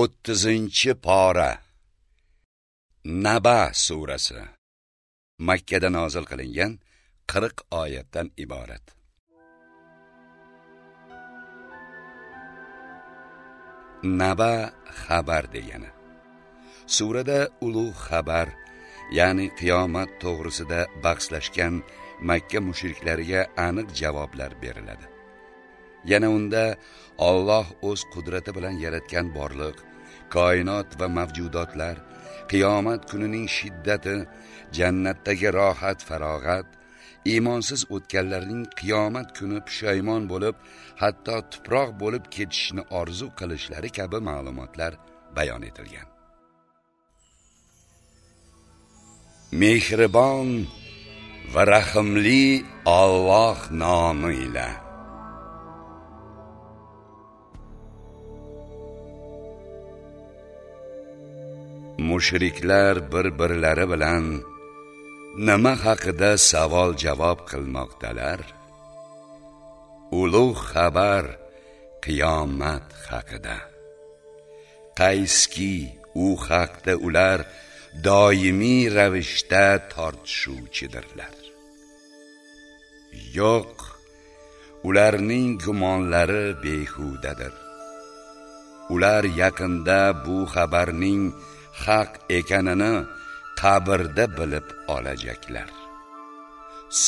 o'ttizinchi pora. Naba surasi. Makkada nozil qilingan 40 oyatdan iborat. Naba xabar degani. Surada ulug' xabar ya'ni qiyomat to'g'risida bahslashgan makka mushriklariga aniq javoblar beriladi. Yana unda Alloh o'z qudrati bilan yaratgan borliq koinot va mavjudotlar qiyomat kunining shiddati jannatdagi rohat farog'at iymonsiz o'tganlarning qiyomat kuni pushaymon bo'lib hatto tuproq bo'lib ketishni orzu qilishlari kabi ma'lumotlar bayon etilgan. Mehribon va rahimli Alloh nomi bilan mushriklar bir birlari bilan nima haqida savol javob qilmoqdalar? Ulug' xabar qiyomat haqida. Qayski u haqda ular doimiy ravishda tortishuvchidirlar? Yo'q ularning gumonlari behudadir. Ular yaqinda bu xabarning haq ekanini qabrda bilib olajaklar.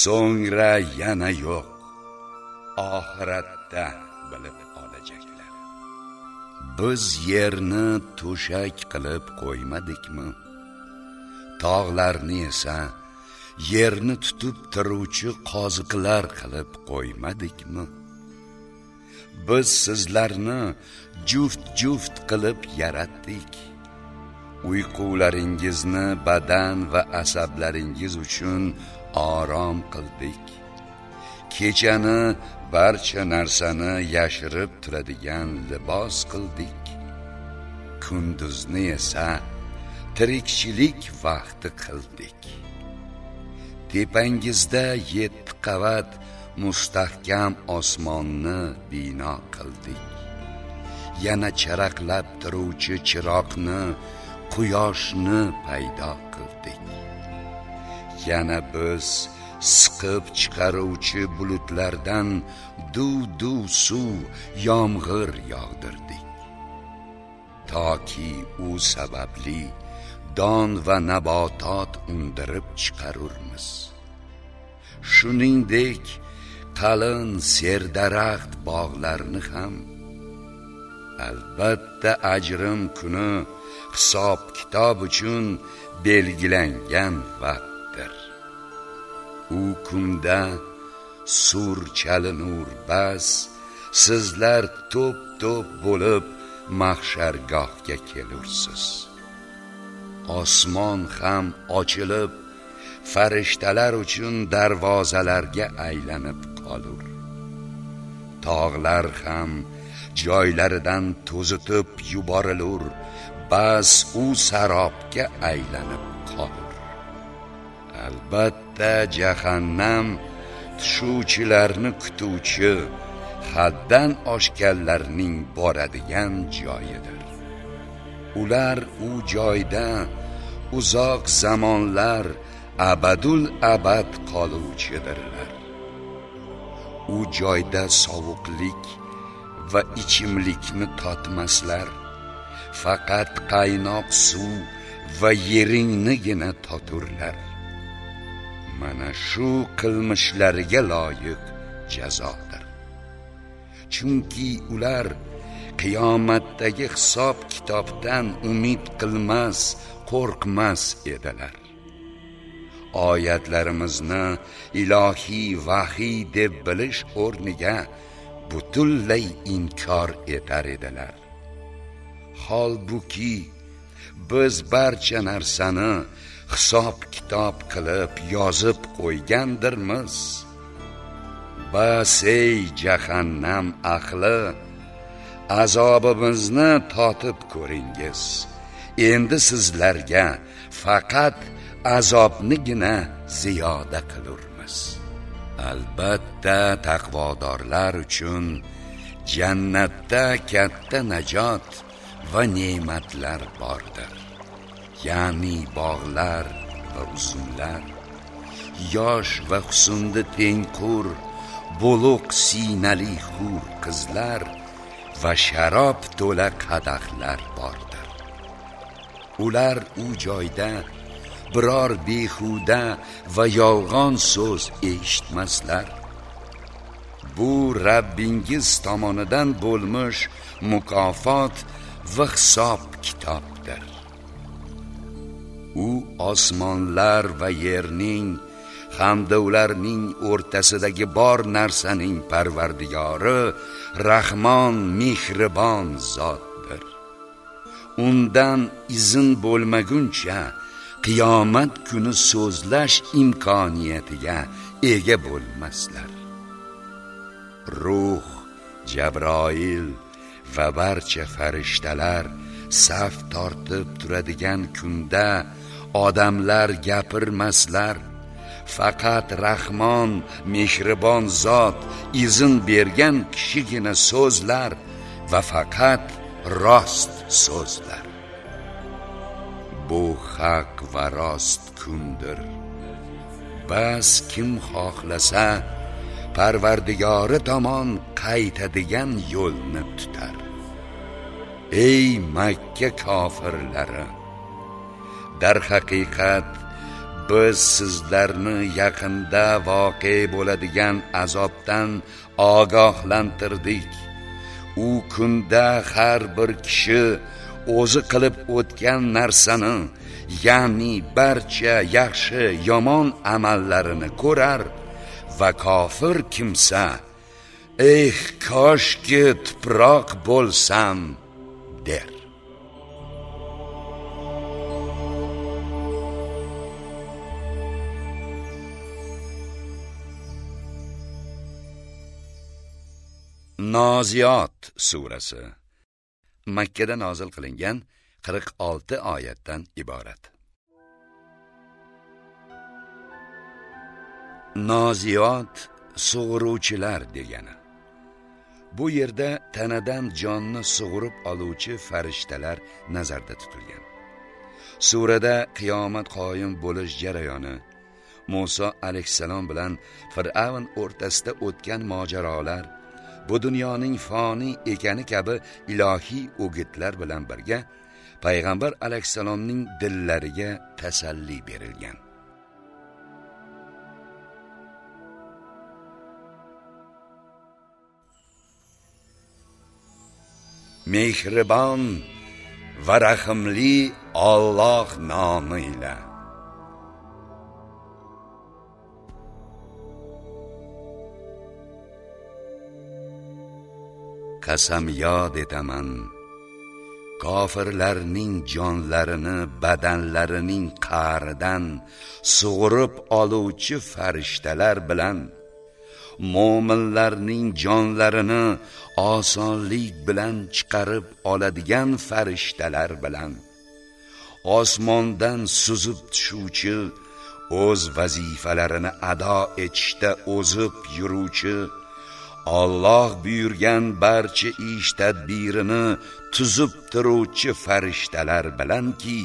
So'ngra yana yo'q oxiratda bilib olajaklar. Biz yerni to'shak qilib qo'ymadikmi? Tog'larni esa yerni tutib turuvchi qoziqlar qilib qo'ymadikmi? Biz sizlarni juft juft qilib yaratdik. Uyqularingizni badan va asablaringiz uchun orom qildik. Kechani barcha narsani yashirib turadigan libos qildik. Kunduzni esa tirikchilik vaqti qildik. Tepangizda yetti qavat mustahkam osmonni bino qildik. Yana charaqlab turuvchi chiroqni quyoshni paydo qildik yana biz siqib chiqaruvchi bulutlardan duv duv suv yomg'ir yog'dirdik. Toki u sababli don va nabotot undirib chiqarurmiz. Shuningdek qalin serdaraxt bog'larni ham. Albatta ajrim kuni hisob kitob uchun belgilangan vaqtdir. U kunda sur chalinur bas sizlar to'p to'p bo'lib mahshargohga kelursiz. Osmon ham ochilib farishtalar uchun darvozalarga aylanib qolur. Tog'lar ham joylaridan to'zitib yuborilur. Bas u sarobga aylanib qolur. Albatta jahannam tushuvchilarni kutuvchi haddan oshganlarning boradigan joyidir. Ular u joyda uzoq zamonlar abadul abad qoluvchidirlar. U joyda sovuqlik va ichimlikni totmaslar. Faqat qaynoq suv va yeringnigina toturlar. Mana shu qilmishlariga loyiq jazodir. Chunki ular qiyomatdagi hisob kitobdan umid qilmas qo'rqmas edilar. Oyatlarimizni ilohiy vahiy deb bilish o'rniga butunlay inkor etar edilar. Holbuki biz barcha narsani hisob kitob qilib yozib qo'ygandirmiz. Bas ey jahannam ahli azobimizni totib ko'ringiz. Endi sizlarga faqat azobnigina ziyoda qilurmiz. Albatta taqvodorlar uchun jannatda katta najot. Va ne'matlar bordir. Ya'ni bog'lar va uzumlar yosh va husnda tengqur bo'luq sinali hur qizlar va sharob to'la qadahlar bordir. Ular u joyda biror behuda va yolg'on so'z eshitmaslar. Bu Rabbingiz tomonidan bo'lmish mukofot va hisob kitobdir u osmonlar va yerning hamda ularning o'rtasidagi bor narsaning parvardigori rahmon mehribon zotdir. Undan izn bo'lmaguncha qiyomat kuni so'zlash imkoniyatiga ega bo'lmaslar. Ruh jabroil va barcha farishtalar saf tortib turadigan kunda odamlar gapirmaslar. Faqat rahmon mehribon zot izn bergan kishigina so'zlar va faqat rost so'zlar. Bu haq va rost kundir. Bas kim xohlasa parvardigori tomon qaytadigan yo'lni tutar. Ey makka kofirlari! Dar haqiqat biz sizlarni yaqinda voqe bo'ladigan azobdan ogohlantirdik. U kunda har bir kishi o'zi qilib o'tgan narsani ya'ni barcha yaxshi yomon amallarini ko'rar va kofir kimsa eh koshki tuproq bo'lsam der noziyot surasi makkada nozil qilingan 46 oyatdan iborat. Noziyot sug'uruvchilar degani. Bu yerda tanadan jonni sug'urib oluvchi farishtalar nazarda tutilgan. Surada qiyomat qoyim bo'lish jarayoni Musa alayhissalom bilan fir'avn o'rtasida o'tgan mojarolar bu dunyoning foni ekani kabi ilohiy o'gitlar bilan birga payg'ambar alayhissalomning dillariga tasalli berilgan. Mehribon va rahimli Alloh nomi ila. Qasam yod etaman kofirlarning jonlarini badanlarining qa'ridan sug'urib oluvchi farishtalar bilan mo'minlarning jonlarini osonlik bilan chiqarib oladigan farishtalar bilan. Osmondan suzib tushuvchi o'z vazifalarini ado etishda o'zib yuruvchi Alloh buyurgan barcha ish tadbirini tuzib turuvchi farishtalar bilanki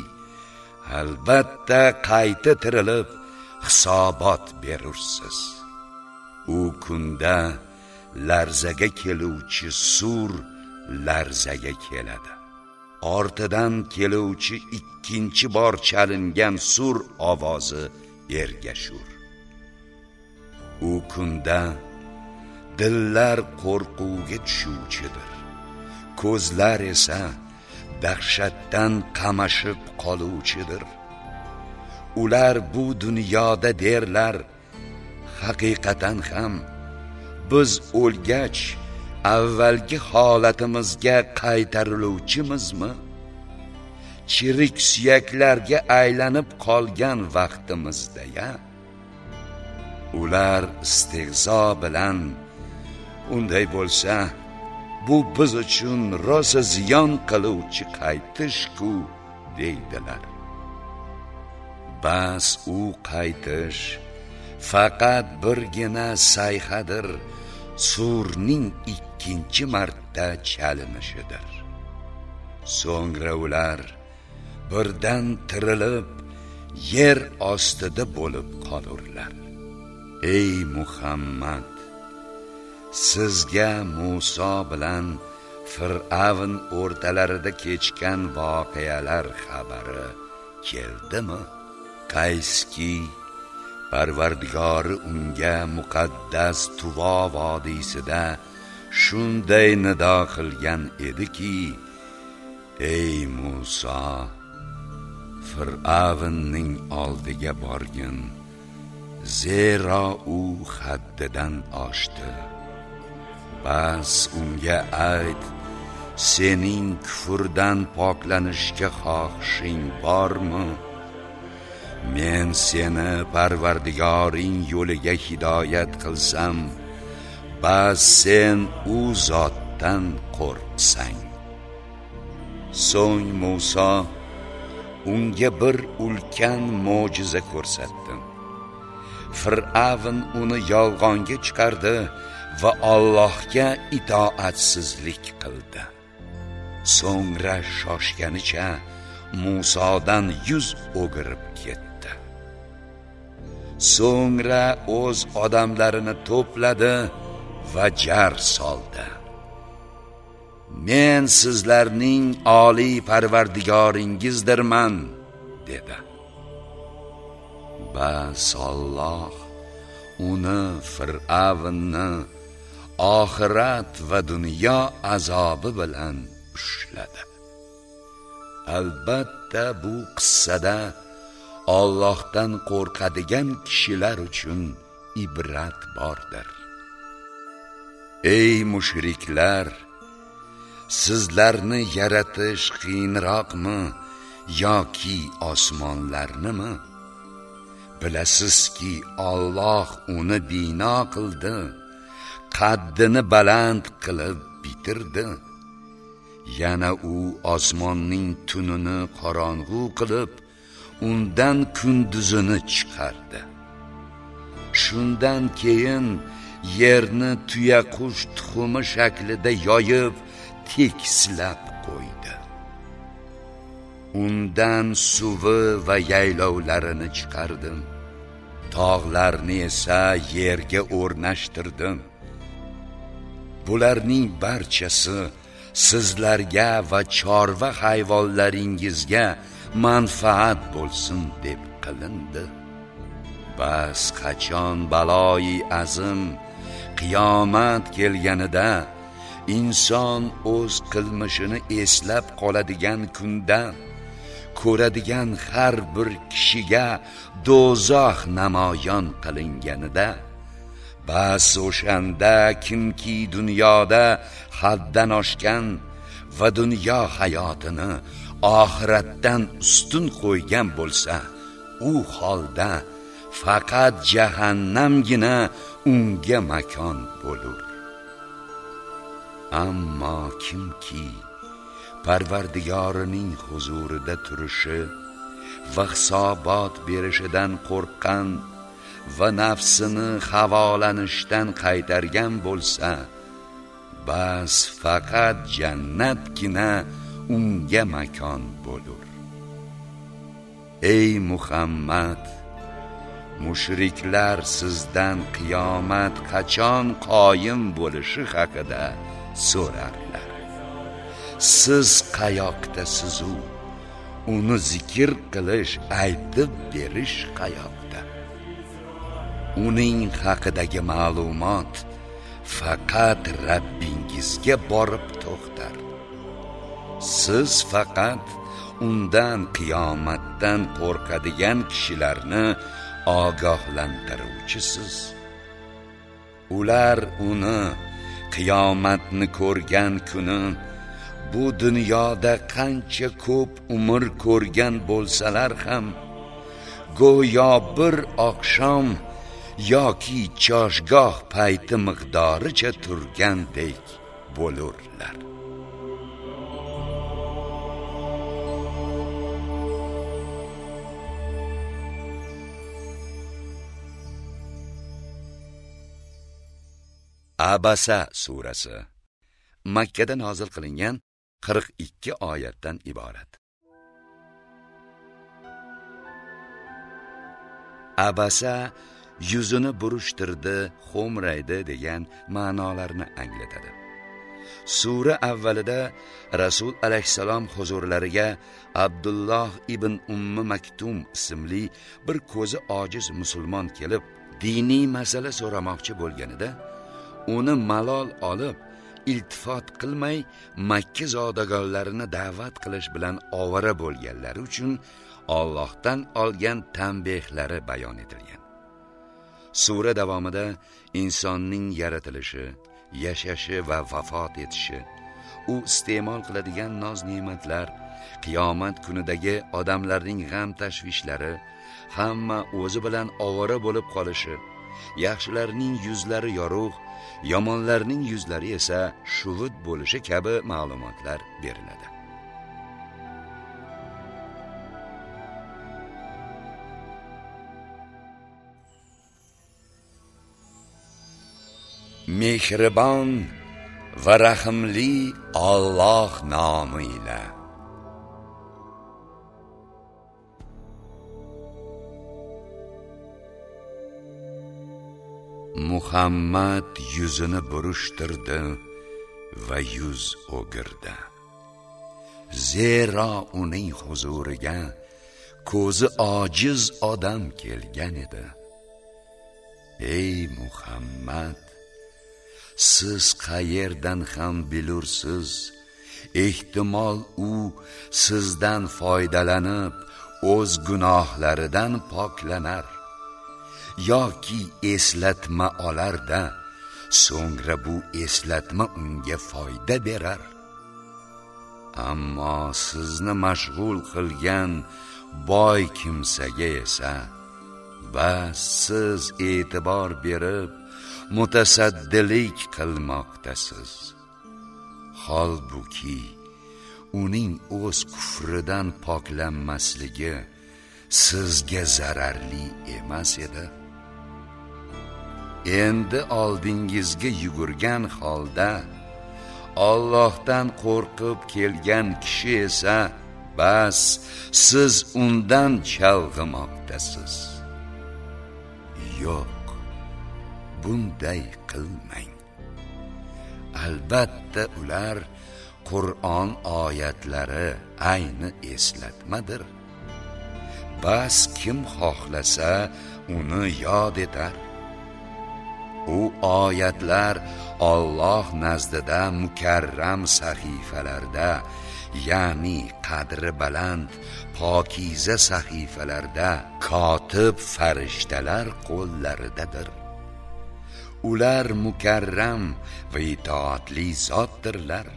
albatta qayta tirilib hisobot berursiz. U kunda larzaga keluvchi sur larzaga keladi. Ortidan keluvchi ikkinchi bor chalingan sur ovozi ergashur. U kunda dillar qo'rquvga tushuvchidir. Ko'zlar esa dahshatdan qamashib qoluvchidir. Ular bu dunyoda derlar haqiqatan ham biz o'lgach avvalgi holatimizga qaytariluvchimizmi? Chirik suyaklarga aylanib qolgan vaqtimizda ya. Ular istehzo bilan unday bo'lsa bu biz uchun rosa ziyon qiluvchi qaytishku deydilar. Bas u qaytish faqat birgina sayhadir. Surning ikkinchi marta chalinishidir so'ngra ular birdan tirilib yer ostida bo'lib qolurlar. Ey muhammad sizga Musa bilan Fir'avn o'rtalarida kechgan voqealar xabari keldimi? Qayski Parvardigori unga muqaddas Tuvo vodiysida shunday nido qilgan ediki: Ey Musa, Fir'avnning oldiga borgin, zero u haddidan oshdi. bas unga ayt sening kufrdan poklanishga xohishing bormi men seni parvardigoring yo'liga hidoyat qilsam bas sen u zotdan qo'rqsang. So'ng Musa unga bir ulkan mo'jiza ko'rsatdim. Fir'avn uni yolg'onga chiqardi va Allohga itoatsizlik qildi. So'ngra shoshganicha Musodan yuz o'girib ketdi. So'ngra o'z odamlarini to'pladi va jar soldi. Men sizlarning oliy parvardigoringizdirman dedi. Bas Alloh uni fir'avnni oxirat va dunyo azobi bilan ushladi. Albatta bu qissada Allohdan qo'rqadigan kishilar uchun ibrat bordir. Ey mushriklar sizlarni yaratish qiyinroqmi yoki osmonlarnimi? Bilasizki Alloh uni bino qildi qaddini baland qilib bitirdi. Yana u osmonning tunini qorong'u qilib undan kunduzini chiqardi. Shundan keyin yerni tuya qush tuxumi shaklida yoyib tekislab qo'ydi. Undan suvi va yaylovlarini chiqardim. Tog'larni esa yerga o'rnashtirdim. Bularning barchasi sizlarga va chorva hayvonlaringizga manfaat bo'lsin deb qilindi. Bas qachon baloyi azim qiyomat kelganida inson o'z qilmishini eslab qoladigan kundan ko'radigan har bir kishiga do'zax namoyon qilinganida bas o'shanda kimki dunyoda haddan oshgan va dunyo hayotini oxiratdan ustun qo'ygan bo'lsa u holda faqat jahannamgina unga makon bo'lur. Ammo kimki parvardigorining huzurida turishi va hisobot berishidan qo'rqqan va nafsini havolanishdan qaytargan bo'lsa bas faqat jannatgina unga makon bo'lur. Ey muhammad mushriklar sizdan qiyomat qachon qoyim bo'lishi haqida so'rarlar. Siz qayoqdasiz-u uni zikr qilish aytib berish qayoqda? Uning haqidagi ma'lumot faqat Rabbingizga borib to'xtar. Siz faqat undan qiyomatdan qo'rqadigan kishilarni ogohlantiruvchisiz. Ular uni qiyomatni ko'rgan kuni bu dunyoda qancha ko'p umr ko'rgan bo'lsalar ham go'yo bir oqshom yoki choshgoh payti miqdoricha turgandek bo'lurlar. Abasa surasi. Makkada nozil qilingan 42 oyatdan iborat. Abasa yuzini burishtirdi xo'mraydi degan ma'nolarni anglatadi. Sura avvalida rasul alayhissalom huzurlariga abdulloh ibn ummi maktum ismli bir ko'zi ojiz musulmon kelib diniy masala so'ramoqchi bo'lganida uni malol olib iltifot qilmay makka zodagonlarini da'vat qilish bilan ovora bo'lganlari uchun Allohdan olgan tanbehlari bayon etilgan. Sura davomida insonning yaratilishi yashashi va vafot etishi u iste'mol qiladigan noz ne'matlar qiyomat kunidagi odamlarning g'am tashvishlari hamma o'zi bilan ovora bo'lib qolishi yaxshilarning yuzlari yorug' yomonlarning yuzlari esa shuvut bo'lishi kabi ma'lumotlar beriladi mehribon va rahimli Alloh nomi ila muhammad yuzini burishtirdi va yuz o'girdi. Zero uning huzuriga ko'zi ojiz odam kelgan edi. Ey muhammad siz qayerdan ham bilursiz? Ehtimol u sizdan foydalanib o'z gunohlaridan poklanar. Yoki eslatma olarda so'ngra bu eslatma unga foyda berar. Ammo sizni mashg'ul qilgan boy kimsaga esa va siz e'tibor berib mutasaddilik qilmoqdasiz. Holbuki uning o'z kufridan poklanmasligi sizga zararli emas edi. Endi oldingizga yugurgan holda Allohdan qo'rqib kelgan kishi esa bas siz undan chalg'imoqdasiz. Yo'q bunday qilmang. Albatta ular Qur'on oyatlari ayni eslatmadir. Bas kim xohlasa uni yod etar. U oyatlar Alloh nazdida mukarram sahifalarda ya'ni qadri baland pokiza sahifalarda kotib farishtalar qo'llaridadir. Ular mukarram va itoatli zotdirlar.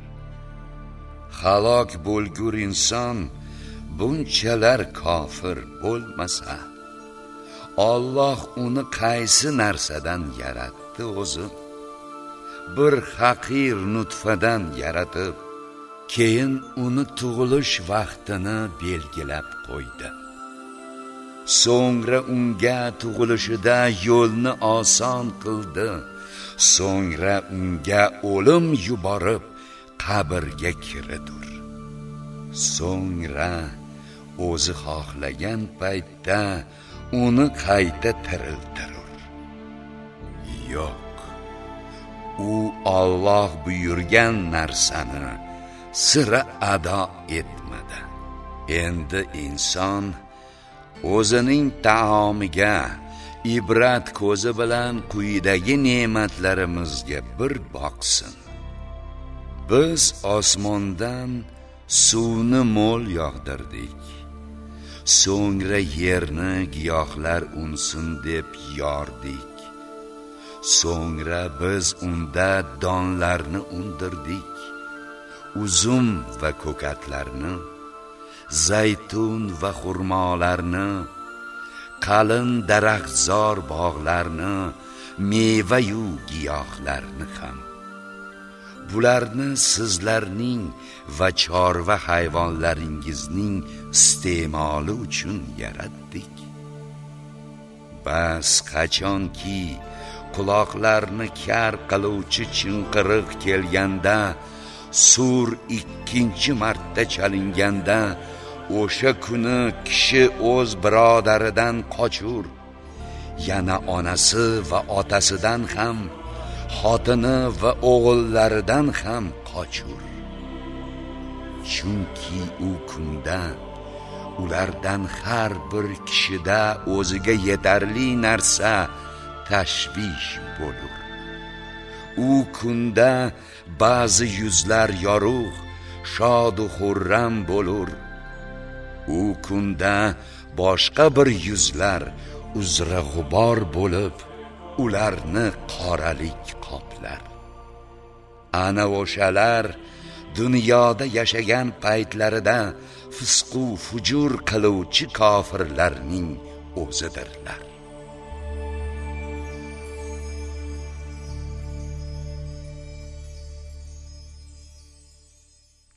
Halok bo'lgur inson bunchalar kofir bo'lmasa Alloh uni qaysi narsadan yaratdi? O'zi bir haqir nutfadan yaratib keyin uni tug'ilish vaqtini belgilab qo'ydi. So'ngra unga tug'ilishida yo'lni oson qildi. So'ngra unga o'lim yuborib qabrga kiridur. So'ngra o'zi xohlagan paytda uni qayta tiriltirur yo'q. U Alloh buyurgan narsani sira ado etmadi. Endi inson o'zining taomiga ibrat ko'zi bilan quyidagi ne'matlarimizga bir boqsin. Biz osmondan suvni mo'l yog'dirdik. So'ngra yerni giyohlar unsin deb yordik. So'ngra biz unda donlarni undirdik. Uzum va ko'katlarni zaytun va xurmolarni qalin daraxtzor bog'larni meva-yu giyohlarni ham. Bularni sizlarning va chorva hayvonlaringizning iste'moli uchun yaratdik. Bas qachonki quloqlarni kar qiluvchi chinqiriq kelganda sur ikkinchi marta chalinganda o'sha kuni kishi o'z birodaridan qochur. Yana onasi va otasidan ham xotini va o'g'illaridan ham qochur. Chunki u kunda ulardan har bir kishida o'ziga yetarli narsa tashvish bo'lur. U kunda ba'zi yuzlar yorug' shodu xurram bo'lur. U kunda boshqa bir yuzlar uzra g'ubor bo'lib ularni qoralik qoplar. Ana o'shalar dunyoda yashagan paytlarida fisqu fujur qiluvchi kofirlarning o'zidirlar.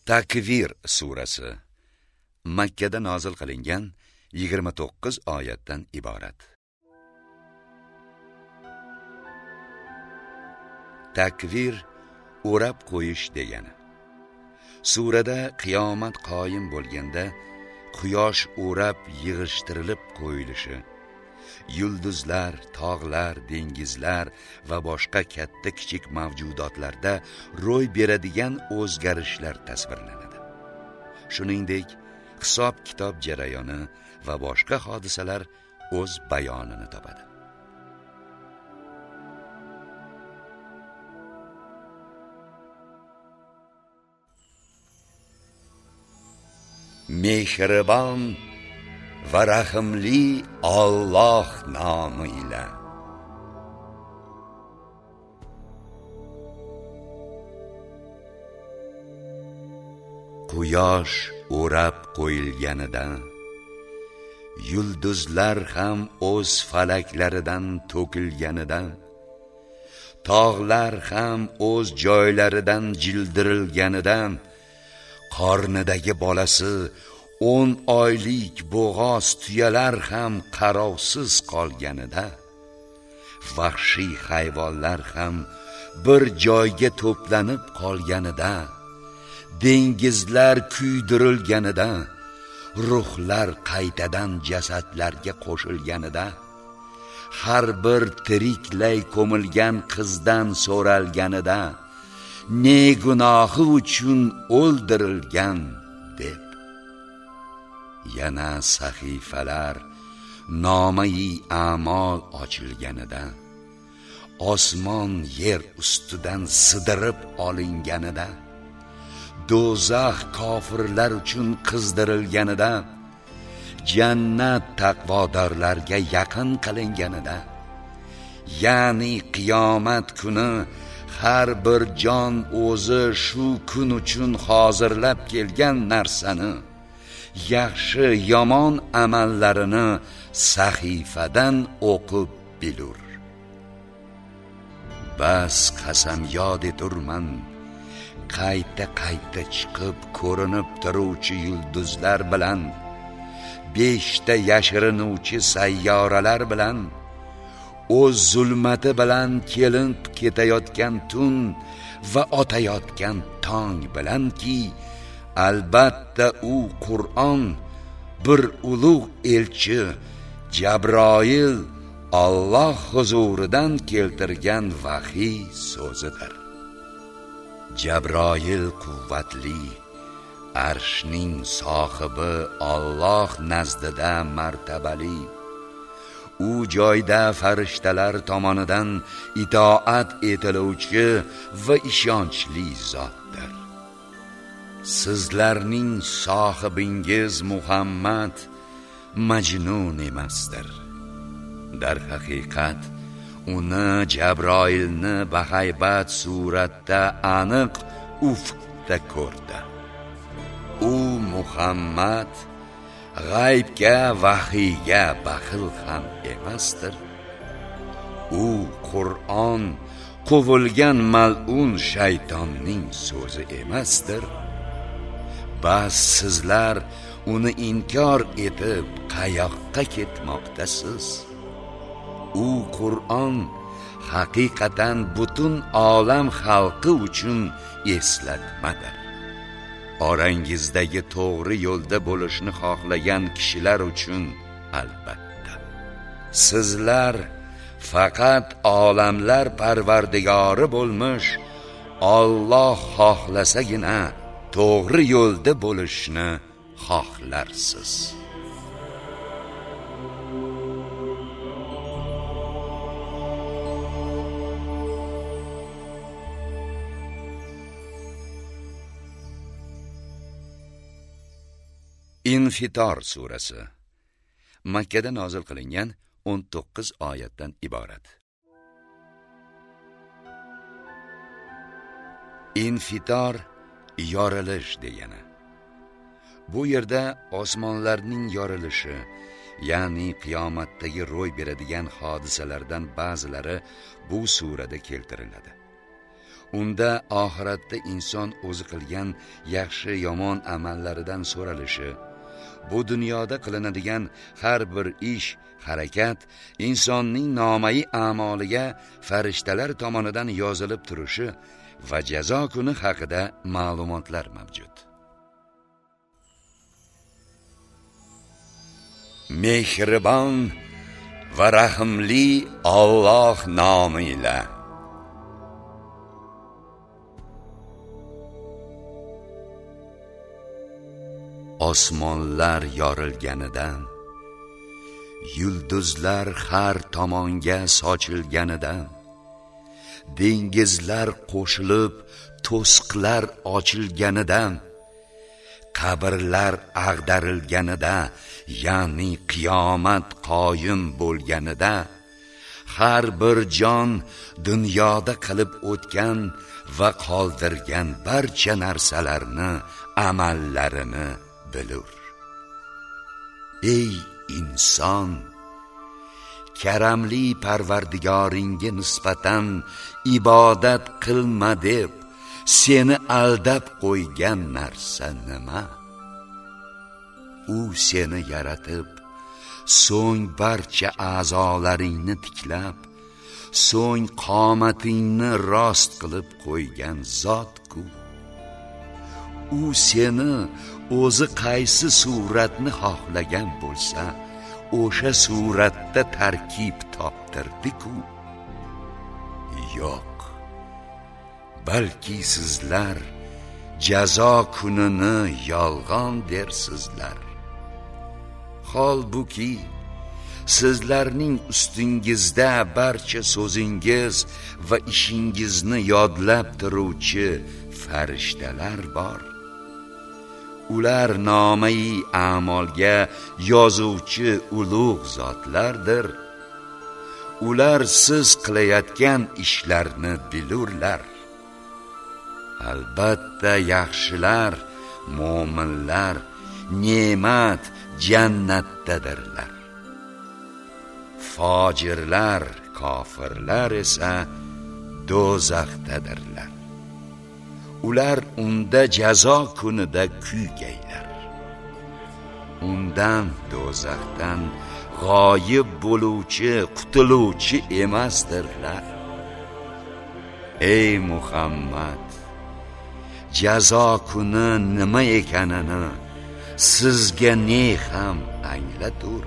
Takvir surasi. Makkada nozil qilingan 29 oyatdan iborat. Takvir o'rab qo'yish degani. Surada qiyomat qoyim bo'lganda quyosh o'rab yig'ishtirilib qo'yilishi yulduzlar tog'lar dengizlar va boshqa katta kichik mavjudotlarda ro'y beradigan o'zgarishlar tasvirlanadi. Shuningdek hisob kitob jarayoni va boshqa hodisalar o'z bayonini topadi. Mehribon va rahimli Alloh nomi ila. Quyosh o'rab qo'yilganida yulduzlar ham o'z falaklaridan to'kilganida tog'lar ham o'z joylaridan jildirilganidan qornidagi bolasi o'n oylik bo'g'oz tuyalar ham qarovsiz qolganida vahshiy hayvonlar ham bir joyga to'planib qolganida dengizlar kuydirilganida ruhlar qaytadan jasadlarga qo'shilganida har bir tiriklay ko'milgan qizdan so'ralganida ne gunohi uchun o'ldirilgan yana sahifalar nomai amol ochilganida osmon yer ustidan sidirib olinganida do'zax kofirlar uchun qizdirilganida jannat taqvodorlarga yaqin qilinganida ya'ni qiyomat kuni har bir jon o'zi shu kun uchun hozirlab kelgan narsani yaxshi yomon amallarini sahifadan o'qib bilur. Bas qasam yod eturman. Qayta qayta chiqib ko'rinib turuvchi yulduzlar bilan beshta yashirinuvchi sayyoralar bilan o'z zulmati bilan kelinib ketayotgan tun va otayotgan tong bilanki albatta u qur'on bir ulug' elchi jabroil Alloh huzuridan keltirgan vahiy so'zidir. Jabroil quvvatli arshning sohibi Alloh nazdida martabali. U joyda farishtalar tomonidan itoat etiluvchi va ishonchli zot. Sizlarning sohibingiz muhammad majnun emasdir. Dar haqiqat uni jabroilni bahaybat suratda aniq ufqda ko'rdi. U muhammad g'aybga vahiyga baxil ham emasdir. U qur'on quvilgan mal'un shaytonning so'zi emasdir. Bas sizlar uni inkor etib qayoqqa ketmoqdasiz? U qur'on haqiqatan butun olam xalqi uchun eslatmadir orangizdagi to'g'ri yo'lda bo'lishni xohlagan kishilar uchun albatta. Sizlar faqat olamlar parvardigori bo'lmish Alloh xohlasagina to'g'ri yo'lda bo'lishni xohlarsiz Infitor surasi makkada nozil qilingan 19 oyatdan iborat. Infitor yorilish degani. Bu yerda osmonlarning yorilishi, ya'ni qiyomatdagi ro'y beradigan hodisalardan ba'zilari bu surada keltiriladi. Unda oxiratda inson o'zi qilgan yaxshi yomon amallaridan so'ralishi, bu dunyoda qilinadigan har bir ish harakat insonning nomai a'moliga farishtalar tomonidan yozilib turishi va jazo kuni haqida ma'lumotlar mavjud. Mehribon va rahimli Alloh nomi bilan osmonlar yorilganidan yulduzlar har tomonga sochilganidan dengizlar qo'shilib to'siqlar ochilganidan qabrlar ag'darilganida ya'ni qiyomat qoyim bo'lganida har bir jon dunyoda qilib o'tgan va qoldirgan barcha narsalarni amallarini bilur. Ey inson! Karamli parvardigoringga nisbatan ibodat qilma deb seni aldab qo'ygan narsa nima? U seni yaratib so'ng barcha a'zolaringni tiklab so'ng qomatingni rost qilib qo'ygan zot-ku. U seni o'zi qaysi suratni xohlagan bo'lsa o'sha suratda tarkib toptirdi-ku yo'q balki sizlar jazo kunini yolg'on dersizlar. Holbuki sizlarning ustingizda barcha so'zingiz va ishingizni yodlab turuvchi farishtalar bor. Ular nomai a'molga yozuvchi ulug' zotlardir. Ular siz qilayotgan ishlarni bilurlar. Albatta yaxshilar mo'minlar ne'mat jannatdadirlar. Fojirlar kofirlar esa do'zaxdadirlar. Ular unda jazo kunida kuygaylar undan do'zaxdan g'oyib bo'luvchi qutuluvchi emasdirlar. Ey muhammad jazo kuni nima ekanini sizga ne ham anglatur.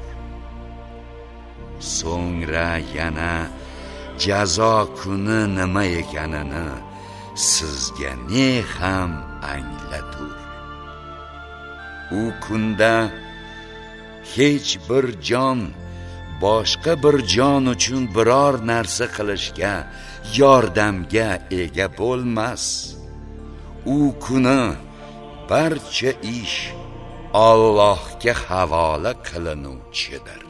So'ngra yana jazo kuni nima ekanini sizga ne ham anglatur. U kunda hech bir jon boshqa bir jon uchun biror narsa qilishga yordamga ega bo'lmas. U kuni barcha ish Allohga havola qilinuvchidir.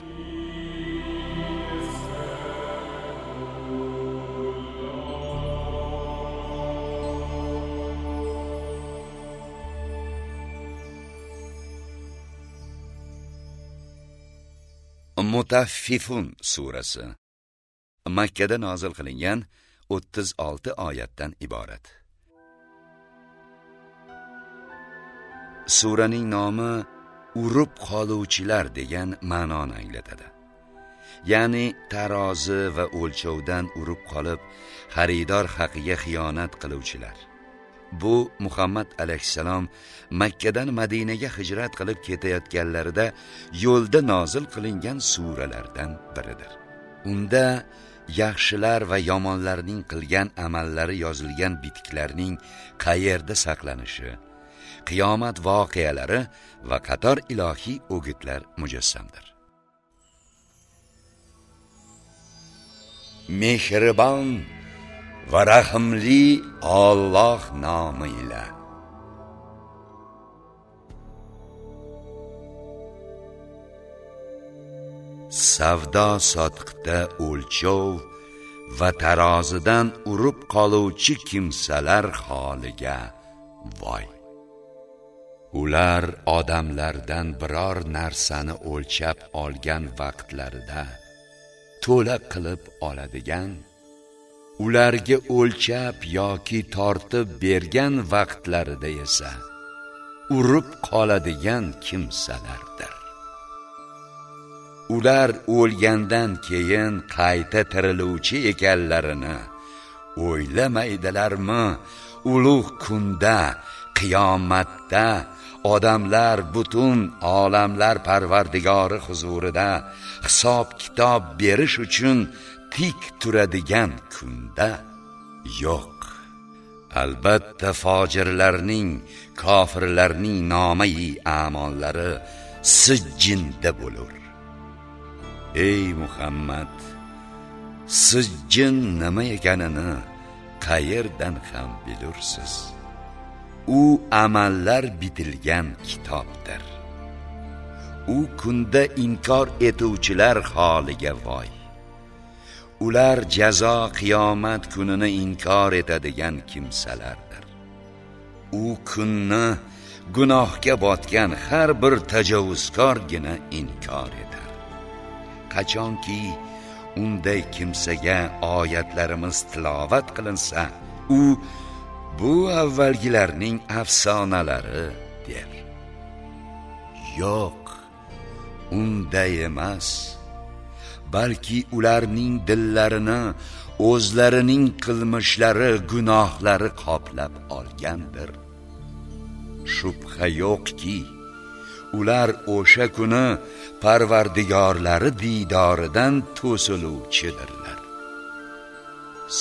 Mutaffifun surasi makkada nozil qilingan 36 oyatdan iborat. Suraning nomi urib qoluvchilar degan ma'noni anglatadi. ya'ni tarozi va o'lchovdan urib qolib xaridor haqiga xiyonat qiluvchilar bu muhammad alayhissalom makkadan madinaga hijrat qilib ketayotganlarida yo'lda nozil qilingan suralardan biridir. Unda yaxshilar va yomonlarning qilgan amallari yozilgan bitiklarning qayerda saqlanishi qiyomat voqealari va qator ilohiy o'gitlar mujassamdir mehribon va rahimli Alloh nomi bilan savdo sotiqda o'lchov va tarozidan urib qoluvchi kimsalar holiga voy. Ular odamlardan biror narsani o'lchab olgan vaqtlarida to'la qilib oladigan ularga o'lchab yoki tortib bergan vaqtlarida esa urib qoladigan kimsalardir. Ular o'lgandan keyin qayta tiriluvchi ekanlarini o'ylamaydilarmi ulug' kunda qiyomatda odamlar butun olamlar parvardigori huzurida hisob kitob berish uchun tik turadigan kunda yo'q. Albatta fojirlarning kofirlarning nomai amollari sijjinda bo'lur. Ey muhammad sijjin nima ekanini qayerdan ham bilursiz? U amallar bitilgan kitobdir. U kunda inkor etuvchilar holiga voy. Ular jazo qiyomat kunini inkor etadigan kimsalardir. U kunni gunohga botgan har bir tajovuzkorgina inkor etar. Qachonki unday kimsaga oyatlarimiz tilovat qilinsa u bu avvalgilarning afsonalari der. Yo'q unday emas. Balki ularning dillarini o'zlarining qilmishlari gunohlari qoplab olgandir. Shubha yo'qki ular o'sha kuni parvardigorlari diydoridan to'siluvchidirlar.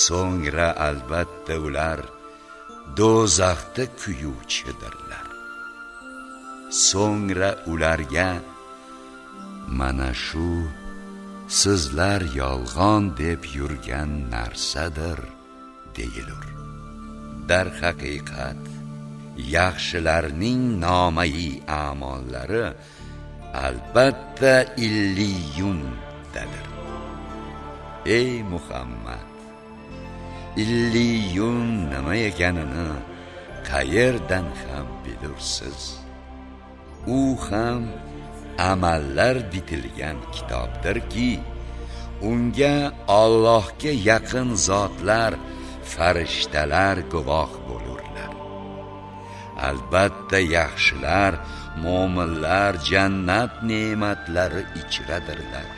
So'ngra albatta ular do'zaxda kuyuvchidirlar. So'ngra ularga mana shu sizlar yolg'on deb yurgan narsadir deyilur. Darhaqiqat yaxshilarning nomai amollari albatta illiyundadir ey muhammad illiyun nima ekanini qayerdan ham bilursiz? U ham amallar bitilgan kitobdirki unga Allohga yaqin zotlar farishtalar guvoh bo'lurlar. Albatta yaxshilar mo'minlar jannat ne'matlari ichradirlar.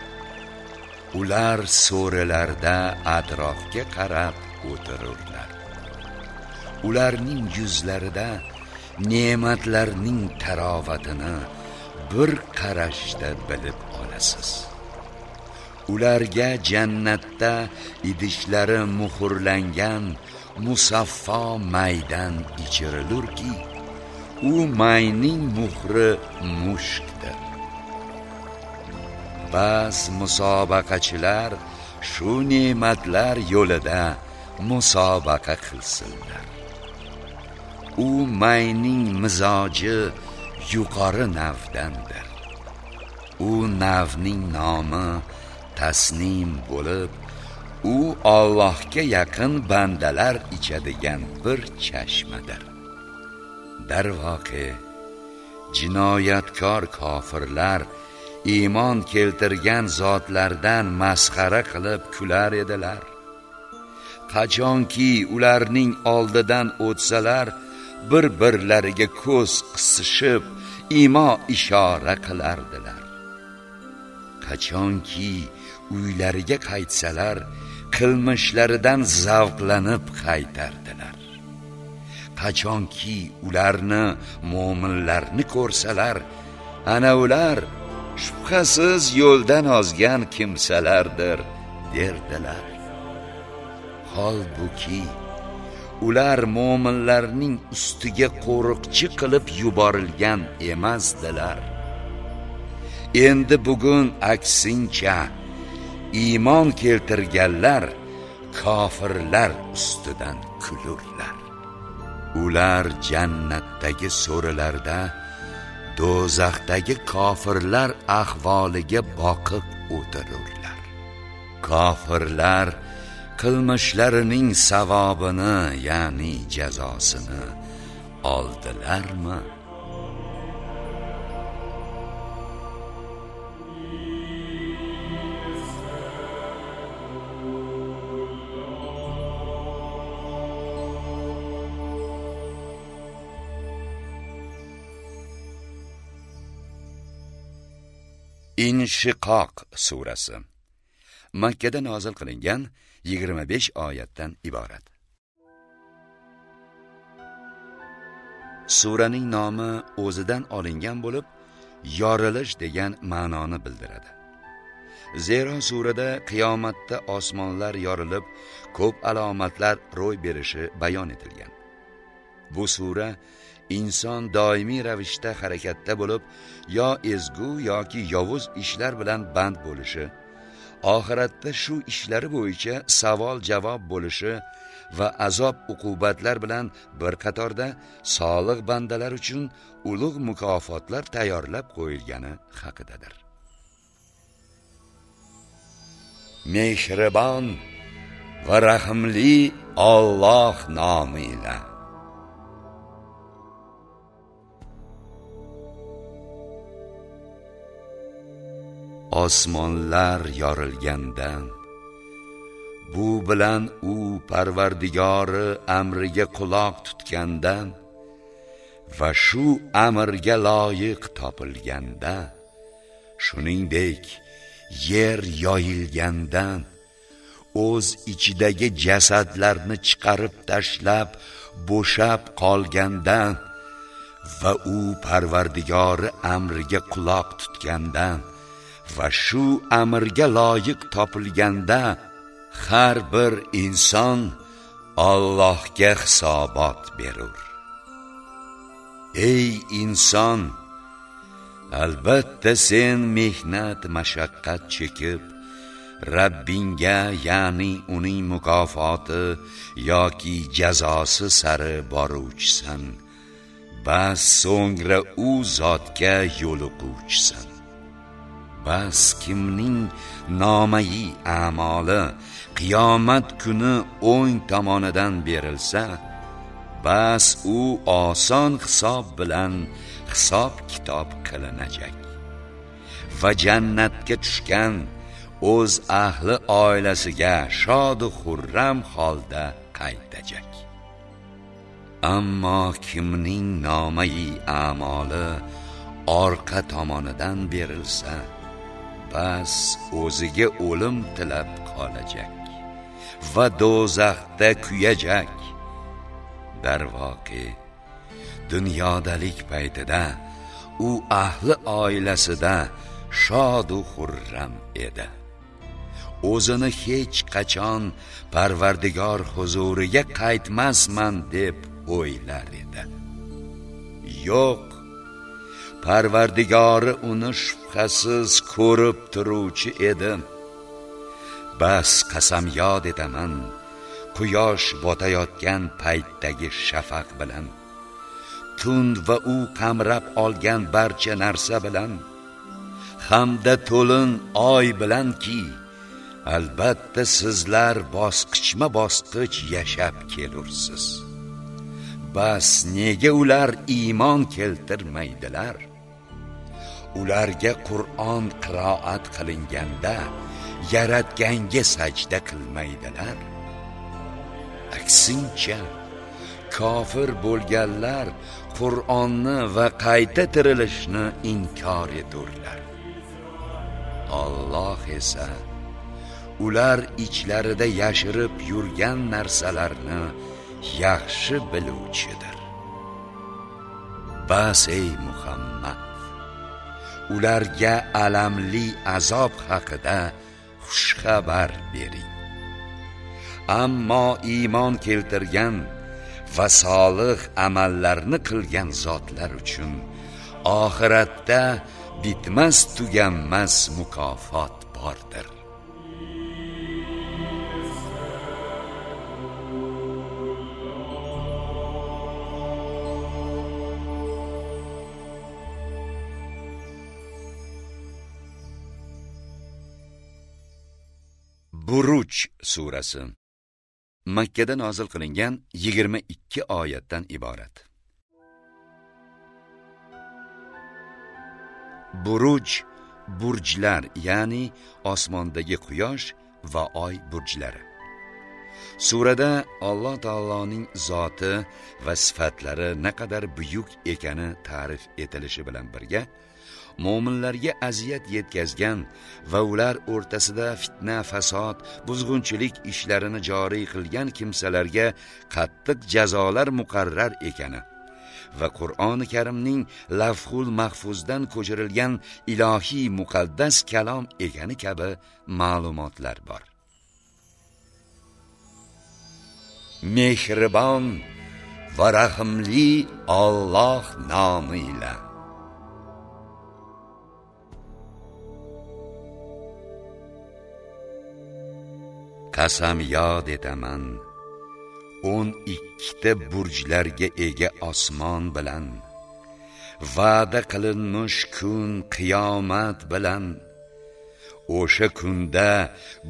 Ular so'rilarda atrofga qarab o'tirurlar. Ularning yuzlarida ne'matlarning tarovatini bir qarashda bilib olasiz. Ularga jannatda idishlari muhrlangan musaffo maydan ichirilurki u mayning muhri mushkdir. Bas musobaqachilar shu ne'matlar yo'lida musobaqa qilsinlar. U mayning mizoji yuqori navdandir. U navning nomi tasnim bo'lib u Allohga yaqin bandalar ichadigan bir chashmadir. Darvoqe jinoyatkor kofirlar iymon keltirgan zotlardan masxara qilib kular edilar. Qachonki ularning oldidan o'tsalar bir birlariga ko'z qisishib imo ishora qilardilar. Qachonki uylariga qaytsalar qilmishlaridan zavqlanib qaytardilar. Qachonki ularni mo'minlarni ko'rsalar ana ular shubhasiz yo'ldan ozgan kimsalardir derdilar. Holbuki ular mo'minlarning ustiga qo'riqchi qilib yuborilgan emasdilar. Endi bugun aksincha iymon keltirganlar kofirlar ustidan kulurlar. Ular jannatdagi so'rilarda do'zaxdagi kofirlar ahvoliga boqib o'tirurlar. Kofirlar qilmishlarining savobini ya'ni jazosini oldilarmi? Inshiqoq surasi. Makkada nozil qilingan 25 oyatdan iborat. Suraning nomi o'zidan olingan bo'lib yorilish degan ma'noni bildiradi. Zero surada qiyomatda osmonlar yorilib ko'p alomatlar ro'y berishi bayon etilgan. Bu sura inson doimiy ravishda harakatda bo'lib yo ezgu yoki yovuz ishlar bilan band bo'lishi oxiratda shu ishlari bo'yicha savol javob bo'lishi va azob uqubatlar bilan bir qatorda solih bandalar uchun ulug' mukofotlar tayyorlab qo'yilgani haqidadir. Mehribon va rahimli Alloh nomi bilan osmonlar yorilgandan bu bilan u parvardigori amriga quloq tutgandan va shu amrga loyiq topilganda shuningdek yer yoyilgandan o'z ichidagi jasadlarni chiqarib tashlab bo'shab qolgandan va u parvardigori amriga quloq tutgandan va shu amrga loyiq topilganda har bir inson Allohga hisobot berur. Ey inson albatta sen mehnat mashaqqat chekib Rabbinga ya'ni uning mukofoti yoki jazosi sari boruvchisan. Bas so'ngra u zotga yo'liquvchisan. Bas kimning nomai amoli qiyomat kuni o'ng tomonidan berilsa bas u oson hisob bilan hisob kitob qilinajak. Va jannatga tushgan o'z ahli oilasiga shodu xurram holda qaytajak ammo kimning nomai amoli orqa tomonidan berilsa bas o'ziga o'lim tilab qolajak va do'zaxda kuyajak. Darvoqe dunyodalik paytida u ahli oilasida shodu xurram edi. O'zini hech qachon parvardigor huzuriga qaytmasman deb o'ylar edi. Yo'q parvardigori uni shubhasiz ko'rib turuvchi edim bas qasam yod etaman quyosh botayotgan paytdagi shafaq bilan. Tun va u qamrab olgan barcha narsa bilan hamda to'lin oy bilanki albatta sizlar bosqichma bosqich yashab kelursiz. Bas nega ular iymon keltirmaydilar? Ularga qur'on qiroat qilinganda yaratganga sajda qilmaydilar. Aksincha kofir bo'lganlar qur'onni va qayta tirilishni inkor eturlar. Alloh esa ular ichlarida yashirib yurgan narsalarni yaxshi biluvchidir. Bas ey muhammad! Ularga alamli azob haqida xushxabar bering. Ammo iymon keltirgan va solih amallarni qilgan zotlar uchun oxiratda bitmas tuganmas mukofot bordir. Buruj surasi. Makkada nozil qilingan 22 oyatdan iborat. Buruj burjlar ya'ni osmondagi quyosh va oy burjlari. Surada alloh taoloning zoti va sifatlari naqadar buyuk ekani ta'rif etilishi bilan birga mo'minlarga aziyat yetkazgan va ular o'rtasida fitna fasod buzg'unchilik ishlarini joriy qilgan kimsalarga qattiq jazolar muqarrar ekani va qur'oni karimning lavhul mahfuzdan ko'chirilgan ilohiy muqaddas kalom ekani kabi ma'lumotlar bor. Mehribon va rahimli Alloh nomi bilan qasam yod etaman. O'n ikkita burjlarga ega osmon bilan. Va'da qilinmish kun qiyomat bilan. O'sha kunda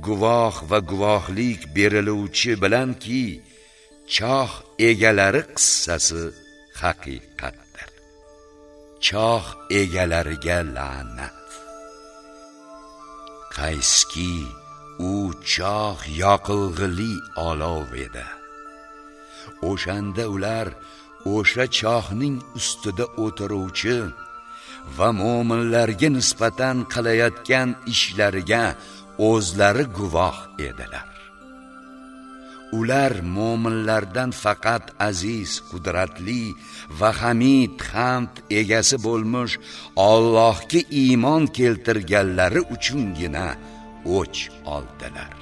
guvoh va guvohlik beriluvchi bilanki choh egalari qissasi haqiqatdir. Choh egalariga la'nat. Qaysiki u choh yoqilg'ili olov edi. O'shanda ular o'sha chohning ustida o'tiruvchi va mo'minlarga nisbatan qilayotgan ishlariga o'zlari guvoh edilar. Ular mo'minlardan faqat aziz qudratli va hamid hamd egasi bo'lmish Allohga iymon keltirganlari uchungina o'ch oldilar.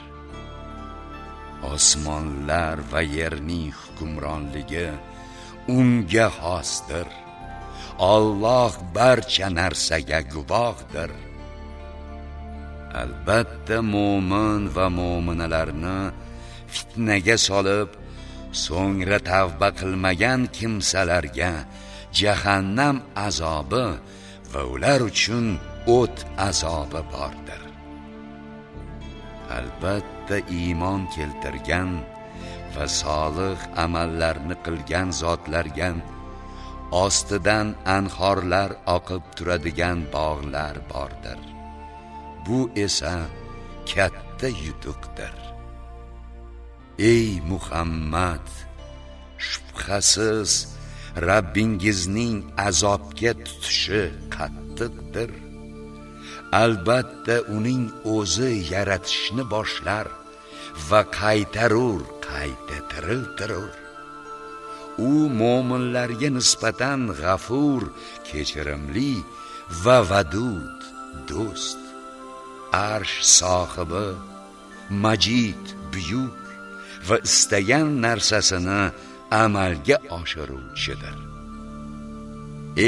Osmonlar va yerning hukmronligi unga xosdir. Alloh barcha narsaga guvohdir. Albatta mo'min va mo'minalarni fitnaga solib so'ngra tavba qilmagan kimsalarga jahannam azobi va ular uchun o't azobi bordir. Albatta iymon keltirgan va solih amallarni qilgan zotlarga ostidan anhorlar oqib turadigan bog'lar bordir. Bu esa katta yutuqdir. Ey muhammad shubhasiz rabbingizning azobga tutishi qattiqdir. Albatta uning o'zi yaratishni boshlar va qaytarur qayta tiriltirur u mo'minlarga nisbatan g'afur kechirimli va vadud do'st arsh sohibi majid buyuk va istagan narsasini amalga oshiruvchidir.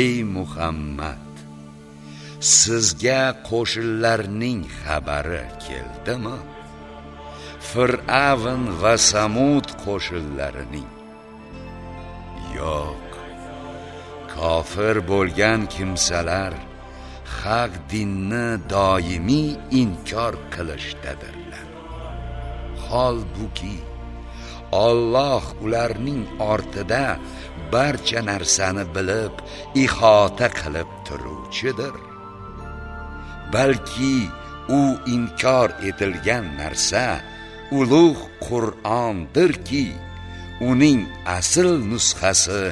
Ey muhammad! Sizga qo'shinlarning xabari keldimi? Fir'avn va samud qo'shinlarining. Yo'q. Kofir bo'lgan kimsalar haq dinni doimiy inkor qilishdadirlar. Holbuki Alloh ularning ortida barcha narsani bilib ihota qilib turuvchidir. Balki u inkor etilgan narsa ulug' qur'ondirki uning asl nusxasi